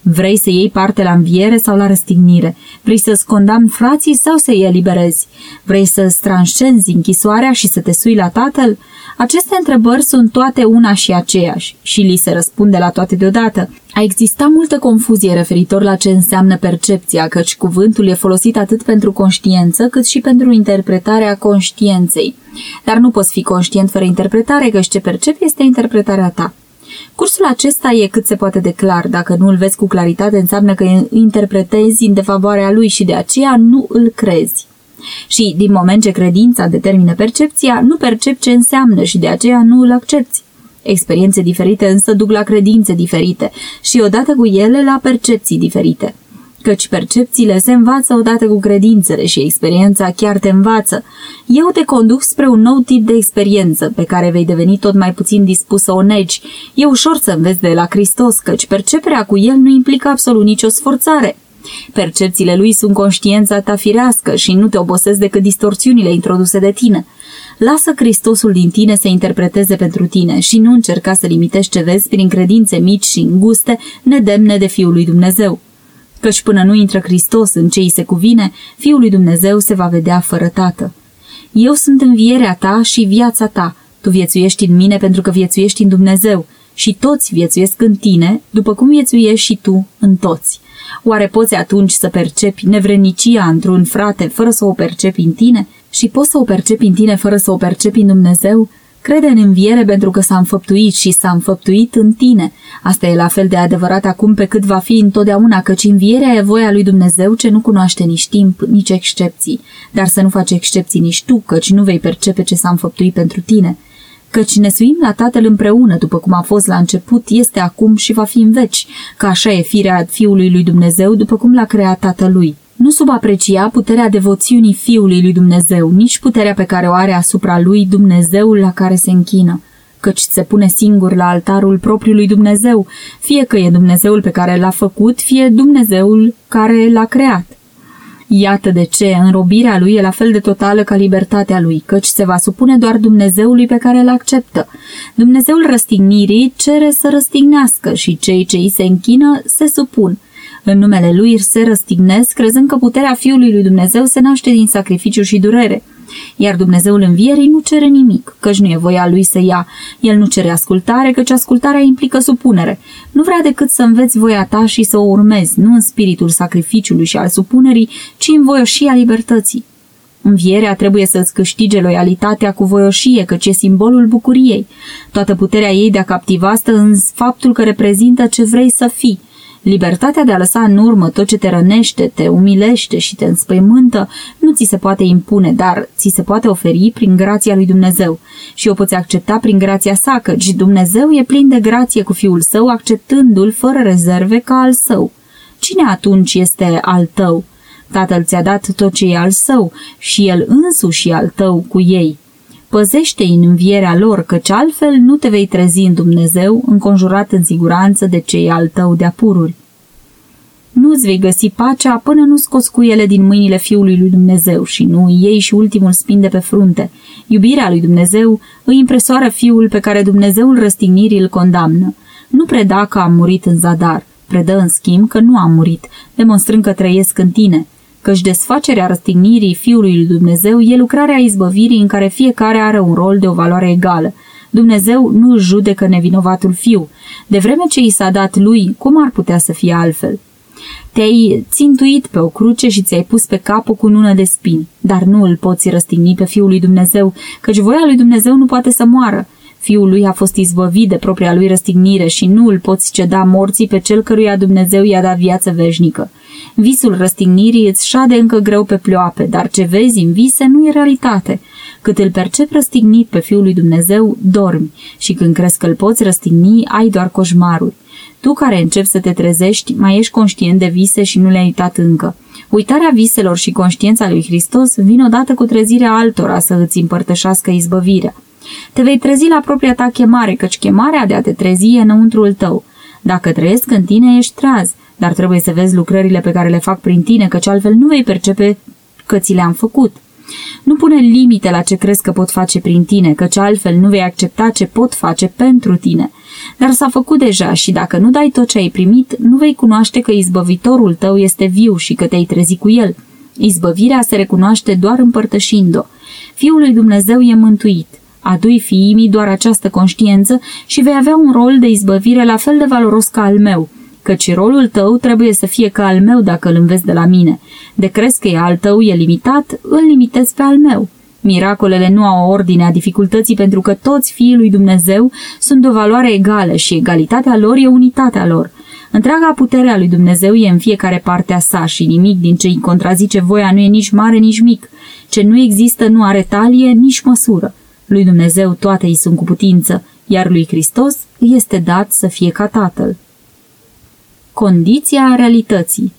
Vrei să iei parte la înviere sau la răstignire? Vrei să-ți condamni frații sau să-i eliberezi? Vrei să-ți transcenzi închisoarea și să te sui la tatăl? Aceste întrebări sunt toate una și aceeași și li se răspunde la toate deodată. A existat multă confuzie referitor la ce înseamnă percepția, căci cuvântul e folosit atât pentru conștiență cât și pentru interpretarea conștiinței. Dar nu poți fi conștient fără interpretare, căci ce percepi este interpretarea ta. Cursul acesta e cât se poate de clar. Dacă nu îl vezi cu claritate, înseamnă că interpretezi în defavoarea lui și de aceea nu îl crezi. Și din moment ce credința determină percepția, nu percepi ce înseamnă și de aceea nu îl accepti. Experiențe diferite însă duc la credințe diferite și odată cu ele la percepții diferite căci percepțiile se învață odată cu credințele și experiența chiar te învață. Eu te conduc spre un nou tip de experiență, pe care vei deveni tot mai puțin dispus să o negi. E ușor să înveți de la Hristos, căci perceperea cu el nu implică absolut nicio sforțare. Percepțiile lui sunt conștiința ta firească și nu te obosesc decât distorsiunile introduse de tine. Lasă Hristosul din tine să interpreteze pentru tine și nu încerca să limitezi ce vezi prin credințe mici și înguste, nedemne de Fiul lui Dumnezeu căci până nu intră Hristos în ce îi se cuvine, Fiul lui Dumnezeu se va vedea fără tată. Eu sunt învierea ta și viața ta. Tu viețuiești în mine pentru că viețuiești în Dumnezeu și toți viețuiesc în tine, după cum viețuiești și tu în toți. Oare poți atunci să percepi nevrenicia într-un frate fără să o percepi în tine? Și poți să o percepi în tine fără să o percepi în Dumnezeu? Crede în înviere pentru că s-a înfăptuit și s-a înfăptuit în tine. Asta e la fel de adevărat acum pe cât va fi întotdeauna, căci învierea e voia lui Dumnezeu ce nu cunoaște nici timp, nici excepții. Dar să nu faci excepții nici tu, căci nu vei percepe ce s-a înfăptuit pentru tine. Căci ne suim la Tatăl împreună, după cum a fost la început, este acum și va fi în veci, că așa e firea Fiului lui Dumnezeu, după cum l-a creat Tatălui nu subaprecia puterea devoțiunii Fiului lui Dumnezeu, nici puterea pe care o are asupra lui Dumnezeul la care se închină, căci se pune singur la altarul propriului Dumnezeu, fie că e Dumnezeul pe care l-a făcut, fie Dumnezeul care l-a creat. Iată de ce înrobirea lui e la fel de totală ca libertatea lui, căci se va supune doar Dumnezeului pe care îl acceptă. Dumnezeul răstignirii cere să răstignească și cei ce îi se închină se supun – în numele lui se răstignesc, crezând că puterea Fiului lui Dumnezeu se naște din sacrificiu și durere. Iar Dumnezeul învierii nu cere nimic, căci nu e voia lui să ia. El nu cere ascultare, căci ascultarea implică supunere. Nu vrea decât să înveți voia ta și să o urmezi, nu în spiritul sacrificiului și al supunerii, ci în voioșia libertății. Învierea trebuie să-ți câștige loialitatea cu voioșie, căci e simbolul bucuriei. Toată puterea ei de a captiva stă în faptul că reprezintă ce vrei să fii, Libertatea de a lăsa în urmă tot ce te rănește, te umilește și te înspăimântă nu ți se poate impune, dar ți se poate oferi prin grația lui Dumnezeu și o poți accepta prin grația sa, căci Dumnezeu e plin de grație cu Fiul Său, acceptându-l fără rezerve ca al Său. Cine atunci este al tău? Tatăl ți-a dat tot ce e al său și el însuși e al tău cu ei. Păzește-i în învierea lor, căci altfel nu te vei trezi în Dumnezeu, înconjurat în siguranță de cei al tău de apururi. Nu-ți vei găsi pacea până nu scoți cu ele din mâinile Fiului lui Dumnezeu și nu iei și ultimul spin de pe frunte. Iubirea lui Dumnezeu îi impresoară Fiul pe care Dumnezeul răstignirii îl condamnă. Nu preda că a murit în zadar, predă în schimb că nu a murit, demonstrând că trăiesc în tine – căci desfacerea răstignirii Fiului lui Dumnezeu e lucrarea izbăvirii în care fiecare are un rol de o valoare egală. Dumnezeu nu judecă nevinovatul fiu. De vreme ce i s-a dat lui, cum ar putea să fie altfel? Te-ai țintuit pe o cruce și ți-ai pus pe cap o cunună de spini, dar nu îl poți răstigni pe Fiul lui Dumnezeu, căci voia lui Dumnezeu nu poate să moară. Fiul lui a fost izbăvit de propria lui răstignire și nu îl poți ceda morții pe cel căruia Dumnezeu i-a dat viață veșnică. Visul răstignirii îți șade încă greu pe ploape, dar ce vezi în vise nu e realitate. Cât îl percep răstignit pe Fiul lui Dumnezeu, dormi și când crezi că îl poți răstigni, ai doar coșmaruri. Tu care începi să te trezești, mai ești conștient de vise și nu le-ai uitat încă. Uitarea viselor și conștiința lui Hristos vin odată cu trezirea altora să îți împărtășească izbăvirea. Te vei trezi la propria ta chemare, căci chemarea de a te trezi e înăuntrul tău. Dacă trăiesc în tine, ești treaz, dar trebuie să vezi lucrările pe care le fac prin tine, căci altfel nu vei percepe că ți le-am făcut. Nu pune limite la ce crezi că pot face prin tine, căci altfel nu vei accepta ce pot face pentru tine. Dar s-a făcut deja și dacă nu dai tot ce ai primit, nu vei cunoaște că izbăvitorul tău este viu și că te-ai trezit cu el. Izbăvirea se recunoaște doar împărtășind-o. Fiul lui Dumnezeu e mântuit. Adui fiimii doar această conștiință și vei avea un rol de izbăvire la fel de valoros ca al meu, căci rolul tău trebuie să fie ca al meu dacă îl înveți de la mine. De crezi că e al tău e limitat, îl limitezi pe al meu. Miracolele nu au ordine a dificultății pentru că toți fiii lui Dumnezeu sunt de o valoare egală și egalitatea lor e unitatea lor. Întreaga putere a lui Dumnezeu e în fiecare parte a sa și nimic din ce îi contrazice voia nu e nici mare, nici mic. Ce nu există nu are talie, nici măsură. Lui Dumnezeu toate îi sunt cu putință, iar lui Hristos este dat să fie ca Tatăl. Condiția realității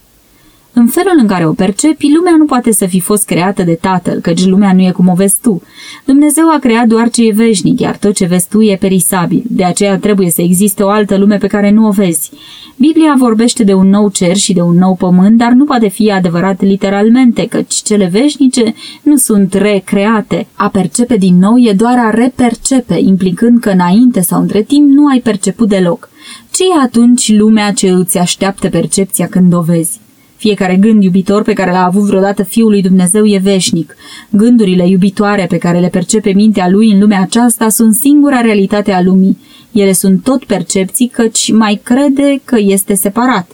în felul în care o percepi, lumea nu poate să fi fost creată de Tatăl, căci lumea nu e cum o vezi tu. Dumnezeu a creat doar ce e veșnic, iar tot ce vezi tu e perisabil. De aceea trebuie să existe o altă lume pe care nu o vezi. Biblia vorbește de un nou cer și de un nou pământ, dar nu poate fi adevărat literalmente, căci cele veșnice nu sunt recreate. A percepe din nou e doar a repercepe, implicând că înainte sau între timp nu ai perceput deloc. Ce e atunci lumea ce îți așteaptă percepția când o vezi? Fiecare gând iubitor pe care l-a avut vreodată Fiul lui Dumnezeu e veșnic. Gândurile iubitoare pe care le percepe mintea lui în lumea aceasta sunt singura realitate a lumii. Ele sunt tot percepții căci mai crede că este separat.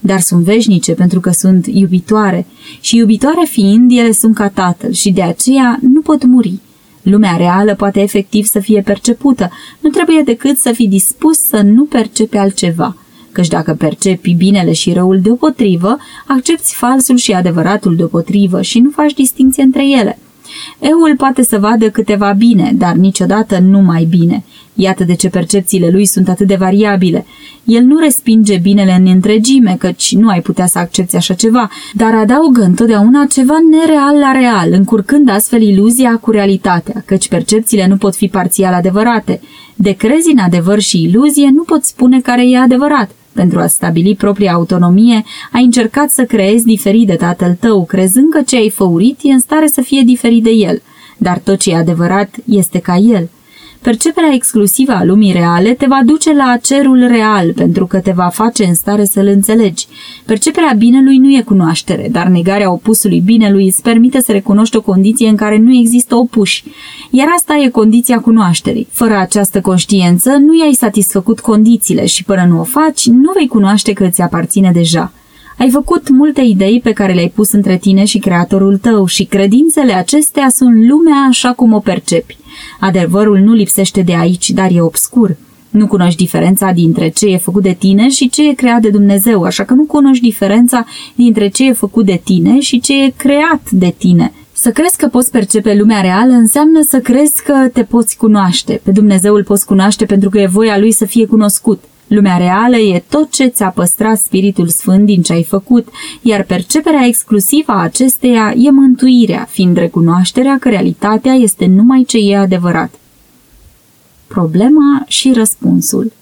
Dar sunt veșnice pentru că sunt iubitoare și iubitoare fiind, ele sunt ca tatăl și de aceea nu pot muri. Lumea reală poate efectiv să fie percepută, nu trebuie decât să fii dispus să nu percepe altceva – căci dacă percepi binele și răul deopotrivă, accepti falsul și adevăratul deopotrivă și nu faci distinție între ele. Eul poate să vadă câteva bine, dar niciodată nu mai bine. Iată de ce percepțiile lui sunt atât de variabile. El nu respinge binele în întregime, căci nu ai putea să accepti așa ceva, dar adaugă întotdeauna ceva nereal la real, încurcând astfel iluzia cu realitatea, căci percepțiile nu pot fi parțial adevărate. De crezi în adevăr și iluzie, nu pot spune care e adevărat. Pentru a stabili propria autonomie, ai încercat să creezi diferit de tatăl tău, crezând că ce ai făurit e în stare să fie diferit de el, dar tot ce e adevărat este ca el – Perceperea exclusivă a lumii reale te va duce la cerul real, pentru că te va face în stare să-l înțelegi. Perceperea binelui nu e cunoaștere, dar negarea opusului binelui îți permite să recunoști o condiție în care nu există opuși. Iar asta e condiția cunoașterii. Fără această conștiință, nu i-ai satisfăcut condițiile și până nu o faci, nu vei cunoaște că îți aparține deja. Ai făcut multe idei pe care le-ai pus între tine și creatorul tău și credințele acestea sunt lumea așa cum o percepi. Adevărul nu lipsește de aici, dar e obscur. Nu cunoști diferența dintre ce e făcut de tine și ce e creat de Dumnezeu, așa că nu cunoști diferența dintre ce e făcut de tine și ce e creat de tine. Să crezi că poți percepe lumea reală înseamnă să crezi că te poți cunoaște. Pe Dumnezeu îl poți cunoaște pentru că e voia lui să fie cunoscut. Lumea reală e tot ce ți-a păstrat Spiritul Sfânt din ce ai făcut, iar perceperea exclusivă a acesteia e mântuirea, fiind recunoașterea că realitatea este numai ce e adevărat. Problema și răspunsul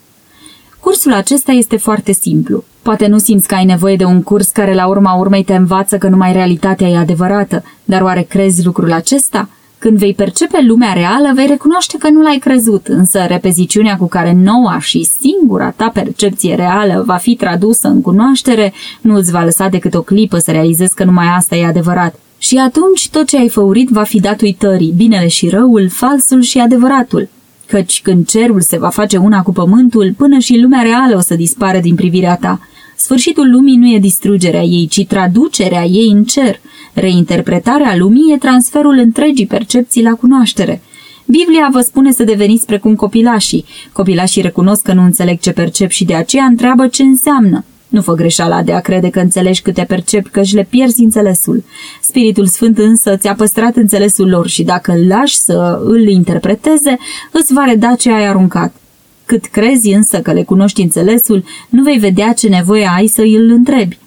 Cursul acesta este foarte simplu. Poate nu simți că ai nevoie de un curs care la urma urmei te învață că numai realitatea e adevărată, dar oare crezi lucrul acesta? Când vei percepe lumea reală, vei recunoaște că nu l-ai crezut, însă repeziciunea cu care noua și singura ta percepție reală va fi tradusă în cunoaștere nu îți va lăsa decât o clipă să realizezi că numai asta e adevărat. Și atunci tot ce ai făurit va fi dat uitării, binele și răul, falsul și adevăratul. Căci când cerul se va face una cu pământul, până și lumea reală o să dispară din privirea ta. Sfârșitul lumii nu e distrugerea ei, ci traducerea ei în cer. Reinterpretarea lumii e transferul întregii percepții la cunoaștere. Biblia vă spune să deveniți precum copilașii. Copilașii recunosc că nu înțeleg ce percep și de aceea întreabă ce înseamnă. Nu fă greșeala de a crede că înțelegi câte percepi, că își le pierzi înțelesul. Spiritul Sfânt însă ți-a păstrat înțelesul lor și dacă îl lași să îl interpreteze, îți va reda ce ai aruncat. Cât crezi însă că le cunoști înțelesul, nu vei vedea ce nevoie ai să îl întrebi.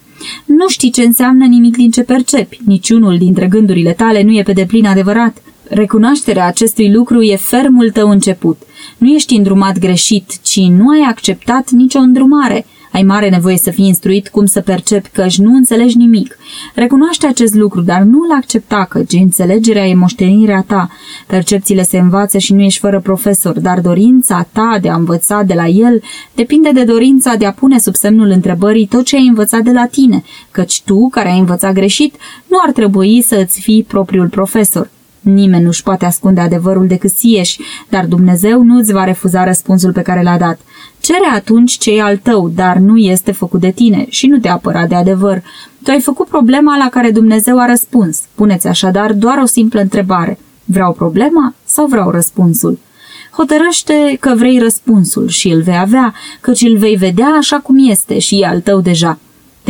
Nu știi ce înseamnă nimic din ce percepi, niciunul dintre gândurile tale nu e pe deplin adevărat. Recunoașterea acestui lucru e fermul tău început. Nu ești îndrumat greșit, ci nu ai acceptat nicio îndrumare – ai mare nevoie să fii instruit cum să percepi căci nu înțelegi nimic. Recunoaște acest lucru, dar nu-l accepta căci înțelegerea e moștenirea ta. Percepțiile se învață și nu ești fără profesor, dar dorința ta de a învăța de la el depinde de dorința de a pune sub semnul întrebării tot ce ai învățat de la tine, căci tu, care ai învățat greșit, nu ar trebui să îți fii propriul profesor. Nimeni nu-și poate ascunde adevărul decât sieși, dar Dumnezeu nu îți va refuza răspunsul pe care l-a dat. Cere atunci ce e al tău, dar nu este făcut de tine și nu te apăra de adevăr. Tu ai făcut problema la care Dumnezeu a răspuns. Puneți așadar doar o simplă întrebare. Vreau problema sau vreau răspunsul? Hotărăște că vrei răspunsul și îl vei avea, căci îl vei vedea așa cum este și e al tău deja.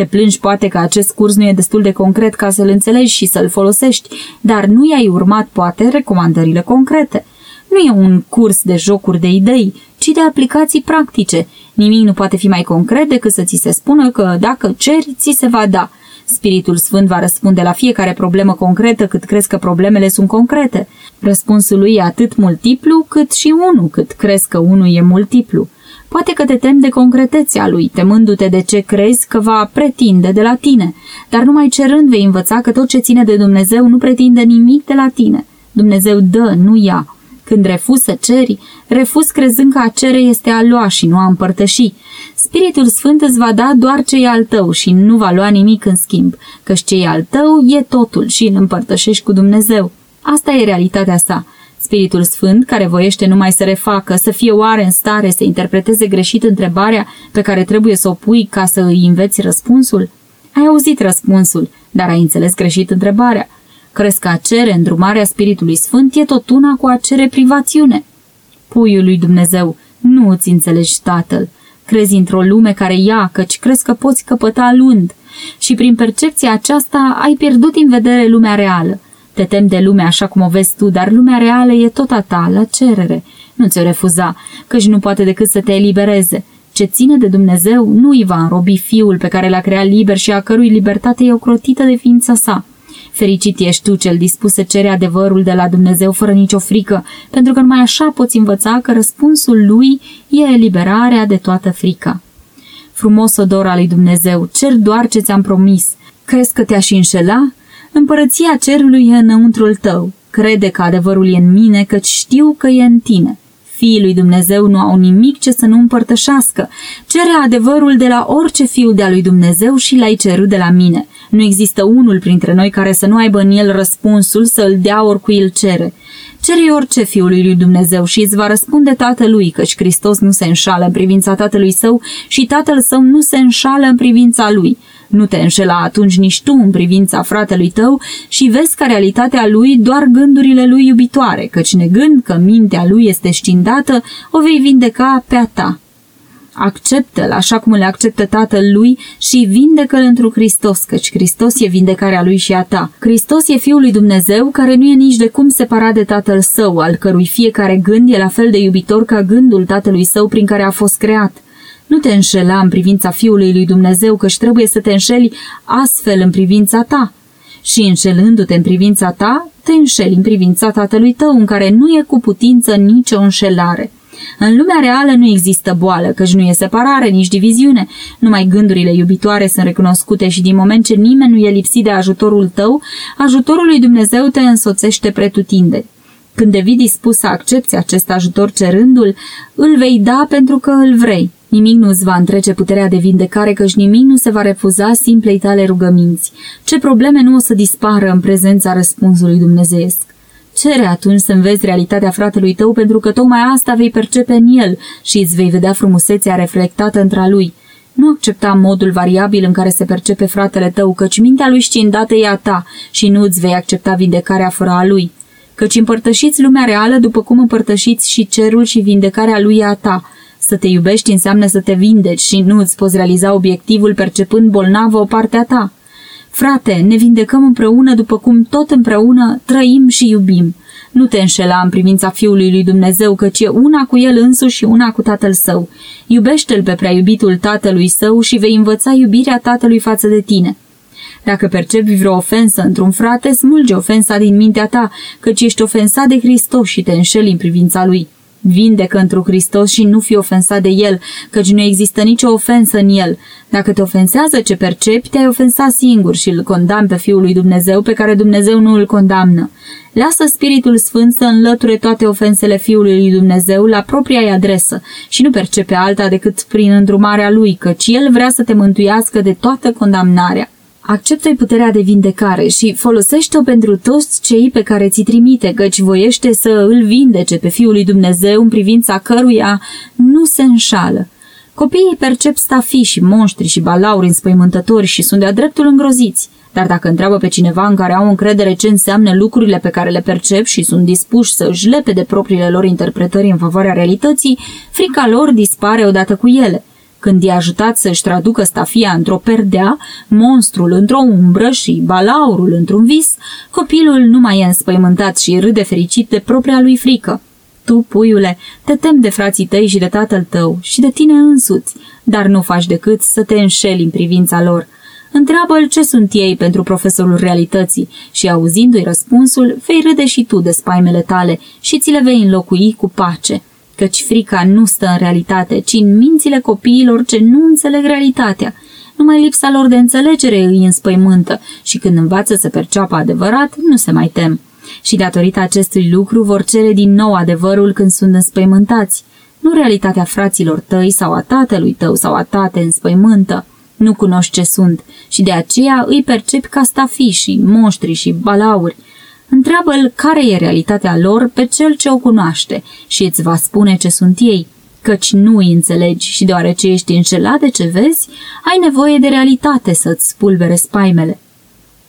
Te plângi poate că acest curs nu e destul de concret ca să-l înțelegi și să-l folosești, dar nu i-ai urmat poate recomandările concrete. Nu e un curs de jocuri de idei, ci de aplicații practice. Nimic nu poate fi mai concret decât să ți se spună că dacă ceri, ți se va da. Spiritul Sfânt va răspunde la fiecare problemă concretă cât crezi că problemele sunt concrete. Răspunsul lui e atât multiplu cât și unul, cât crezi că unul e multiplu. Poate că te temi de concretețea lui, temându-te de ce crezi că va pretinde de la tine, dar numai cerând vei învăța că tot ce ține de Dumnezeu nu pretinde nimic de la tine. Dumnezeu dă, nu ia. Când refuz să ceri, refuz crezând că a cere este a lua și nu a împărtăși. Spiritul Sfânt îți va da doar ce e al tău și nu va lua nimic în schimb, căci ce e al tău e totul și îl împărtășești cu Dumnezeu. Asta e realitatea sa. Spiritul Sfânt, care voiește numai să refacă, să fie oare în stare să interpreteze greșit întrebarea pe care trebuie să o pui ca să îi înveți răspunsul? Ai auzit răspunsul, dar ai înțeles greșit întrebarea. Crezi că a cere îndrumarea Spiritului Sfânt e tot una cu a cere privațiune. Puiul lui Dumnezeu, nu îți înțelegi Tatăl. Crezi într-o lume care ia, căci crezi că poți căpăta luând. Și prin percepția aceasta ai pierdut din vedere lumea reală. Te tem de lume așa cum o vezi tu, dar lumea reală e tot a ta, la cerere. Nu ți-o refuza, căci nu poate decât să te elibereze. Ce ține de Dumnezeu nu îi va înrobi fiul pe care l-a creat liber și a cărui libertate e ocrotită de ființa sa. Fericit ești tu cel dispus să cere adevărul de la Dumnezeu fără nicio frică, pentru că numai așa poți învăța că răspunsul lui e eliberarea de toată frica. Frumos odor al lui Dumnezeu, cer doar ce ți-am promis. Crezi că te-aș înșela? Împărăția cerului e înăuntrul tău. Crede că adevărul e în mine, căci știu că e în tine. Fiii lui Dumnezeu nu au nimic ce să nu împărtășească. Cere adevărul de la orice fiu de-a lui Dumnezeu și l-ai cerut de la mine. Nu există unul printre noi care să nu aibă în el răspunsul să îl dea oricui îl cere. Cere orice fiului lui Dumnezeu și îți va răspunde tatălui, căci Hristos nu se înșală în privința tatălui său și tatăl său nu se înșală în privința lui. Nu te înșela atunci nici tu în privința fratelui tău și vezi ca realitatea lui doar gândurile lui iubitoare, căci negând că mintea lui este scindată, o vei vindeca pe a ta. Acceptă-l așa cum le acceptă tatăl lui și vindecă-l într Hristos, căci Hristos e vindecarea lui și a ta. Hristos e Fiul lui Dumnezeu care nu e nici de cum separat de tatăl său, al cărui fiecare gând e la fel de iubitor ca gândul tatălui său prin care a fost creat. Nu te înșela în privința Fiului lui Dumnezeu, căci trebuie să te înșeli astfel în privința ta. Și înșelându-te în privința ta, te înșeli în privința tatălui tău, în care nu e cu putință nicio înșelare. În lumea reală nu există boală, căci nu e separare, nici diviziune. Numai gândurile iubitoare sunt recunoscute și din moment ce nimeni nu e lipsit de ajutorul tău, ajutorul lui Dumnezeu te însoțește pretutinde. Când devii dispus să accepti acest ajutor cerându-l, îl vei da pentru că îl vrei. Nimic nu îți va întrece puterea de vindecare, căci nimic nu se va refuza simplei tale rugăminți. Ce probleme nu o să dispară în prezența răspunsului dumnezeiesc. Cere atunci să înveți realitatea fratelui tău, pentru că tocmai asta vei percepe în el și îți vei vedea frumusețea reflectată între lui. Nu accepta modul variabil în care se percepe fratele tău, căci mintea lui scindată e a ta și nu îți vei accepta vindecarea fără a lui. Căci împărtășiți lumea reală după cum împărtășiți și cerul și vindecarea lui e a ta. Să te iubești înseamnă să te vindeci și nu îți poți realiza obiectivul percepând bolnavă o parte a ta. Frate, ne vindecăm împreună după cum tot împreună trăim și iubim. Nu te înșela în privința Fiului lui Dumnezeu, căci e una cu El însuși și una cu Tatăl Său. Iubește-L pe prea iubitul Tatălui Său și vei învăța iubirea Tatălui față de tine. Dacă percepi vreo ofensă într-un frate, smulge ofensa din mintea ta, căci ești ofensat de Hristos și te înșeli în privința Lui. Vindecă într Hristos și nu fi ofensat de El, căci nu există nicio ofensă în El. Dacă te ofensează ce percepi, te-ai ofensat singur și îl condamn pe Fiul lui Dumnezeu, pe care Dumnezeu nu îl condamnă. Lasă Spiritul Sfânt să înlăture toate ofensele Fiului lui Dumnezeu la propria adresă și nu percepe alta decât prin îndrumarea Lui, căci El vrea să te mântuiască de toată condamnarea acceptă puterea de vindecare și folosește-o pentru toți cei pe care ți trimite, căci voiește să îl vindece pe Fiul lui Dumnezeu în privința căruia nu se înșală. Copiii percep stafii și monștri și balauri înspăimântători și sunt de-a dreptul îngroziți. Dar dacă întreabă pe cineva în care au încredere ce înseamnă lucrurile pe care le percep și sunt dispuși să își lepe de propriile lor interpretări în favoarea realității, frica lor dispare odată cu ele. Când i-a ajutat să-și traducă stafia într-o perdea, monstrul într-o umbră și balaurul într-un vis, copilul nu mai e înspăimântat și râde fericit de propria lui frică. Tu, puiule, te tem de frații tăi și de tatăl tău și de tine însuți, dar nu faci decât să te înșeli în privința lor. Întreabă-l ce sunt ei pentru profesorul realității și, auzindu-i răspunsul, vei râde și tu de spaimele tale și ți le vei înlocui cu pace căci frica nu stă în realitate, ci în mințile copiilor ce nu înțeleg realitatea. Numai lipsa lor de înțelegere îi înspăimântă și când învață să perceapă adevărat, nu se mai tem. Și datorită acestui lucru vor cere din nou adevărul când sunt înspăimântați. Nu realitatea fraților tăi sau a tatălui tău sau a tate înspăimântă. Nu cunoști ce sunt și de aceea îi percepi ca stafii și monștri și balauri. Întreabă-l care e realitatea lor pe cel ce o cunoaște și îți va spune ce sunt ei, căci nu îi înțelegi și deoarece ești înșelat de ce vezi, ai nevoie de realitate să-ți spulbere spaimele.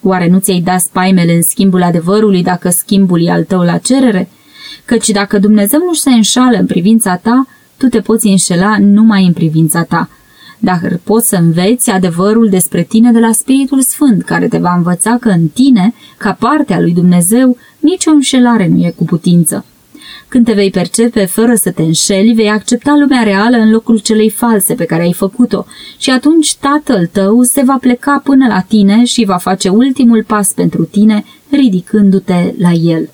Oare nu ți-ai dat spaimele în schimbul adevărului dacă schimbul e al tău la cerere? Căci dacă Dumnezeu nu se înșală în privința ta, tu te poți înșela numai în privința ta – dar poți să înveți adevărul despre tine de la Spiritul Sfânt, care te va învăța că în tine, ca parte a lui Dumnezeu, nicio înșelare nu e cu putință. Când te vei percepe fără să te înșeli, vei accepta lumea reală în locul celei false pe care ai făcut-o și atunci tatăl tău se va pleca până la tine și va face ultimul pas pentru tine, ridicându-te la el.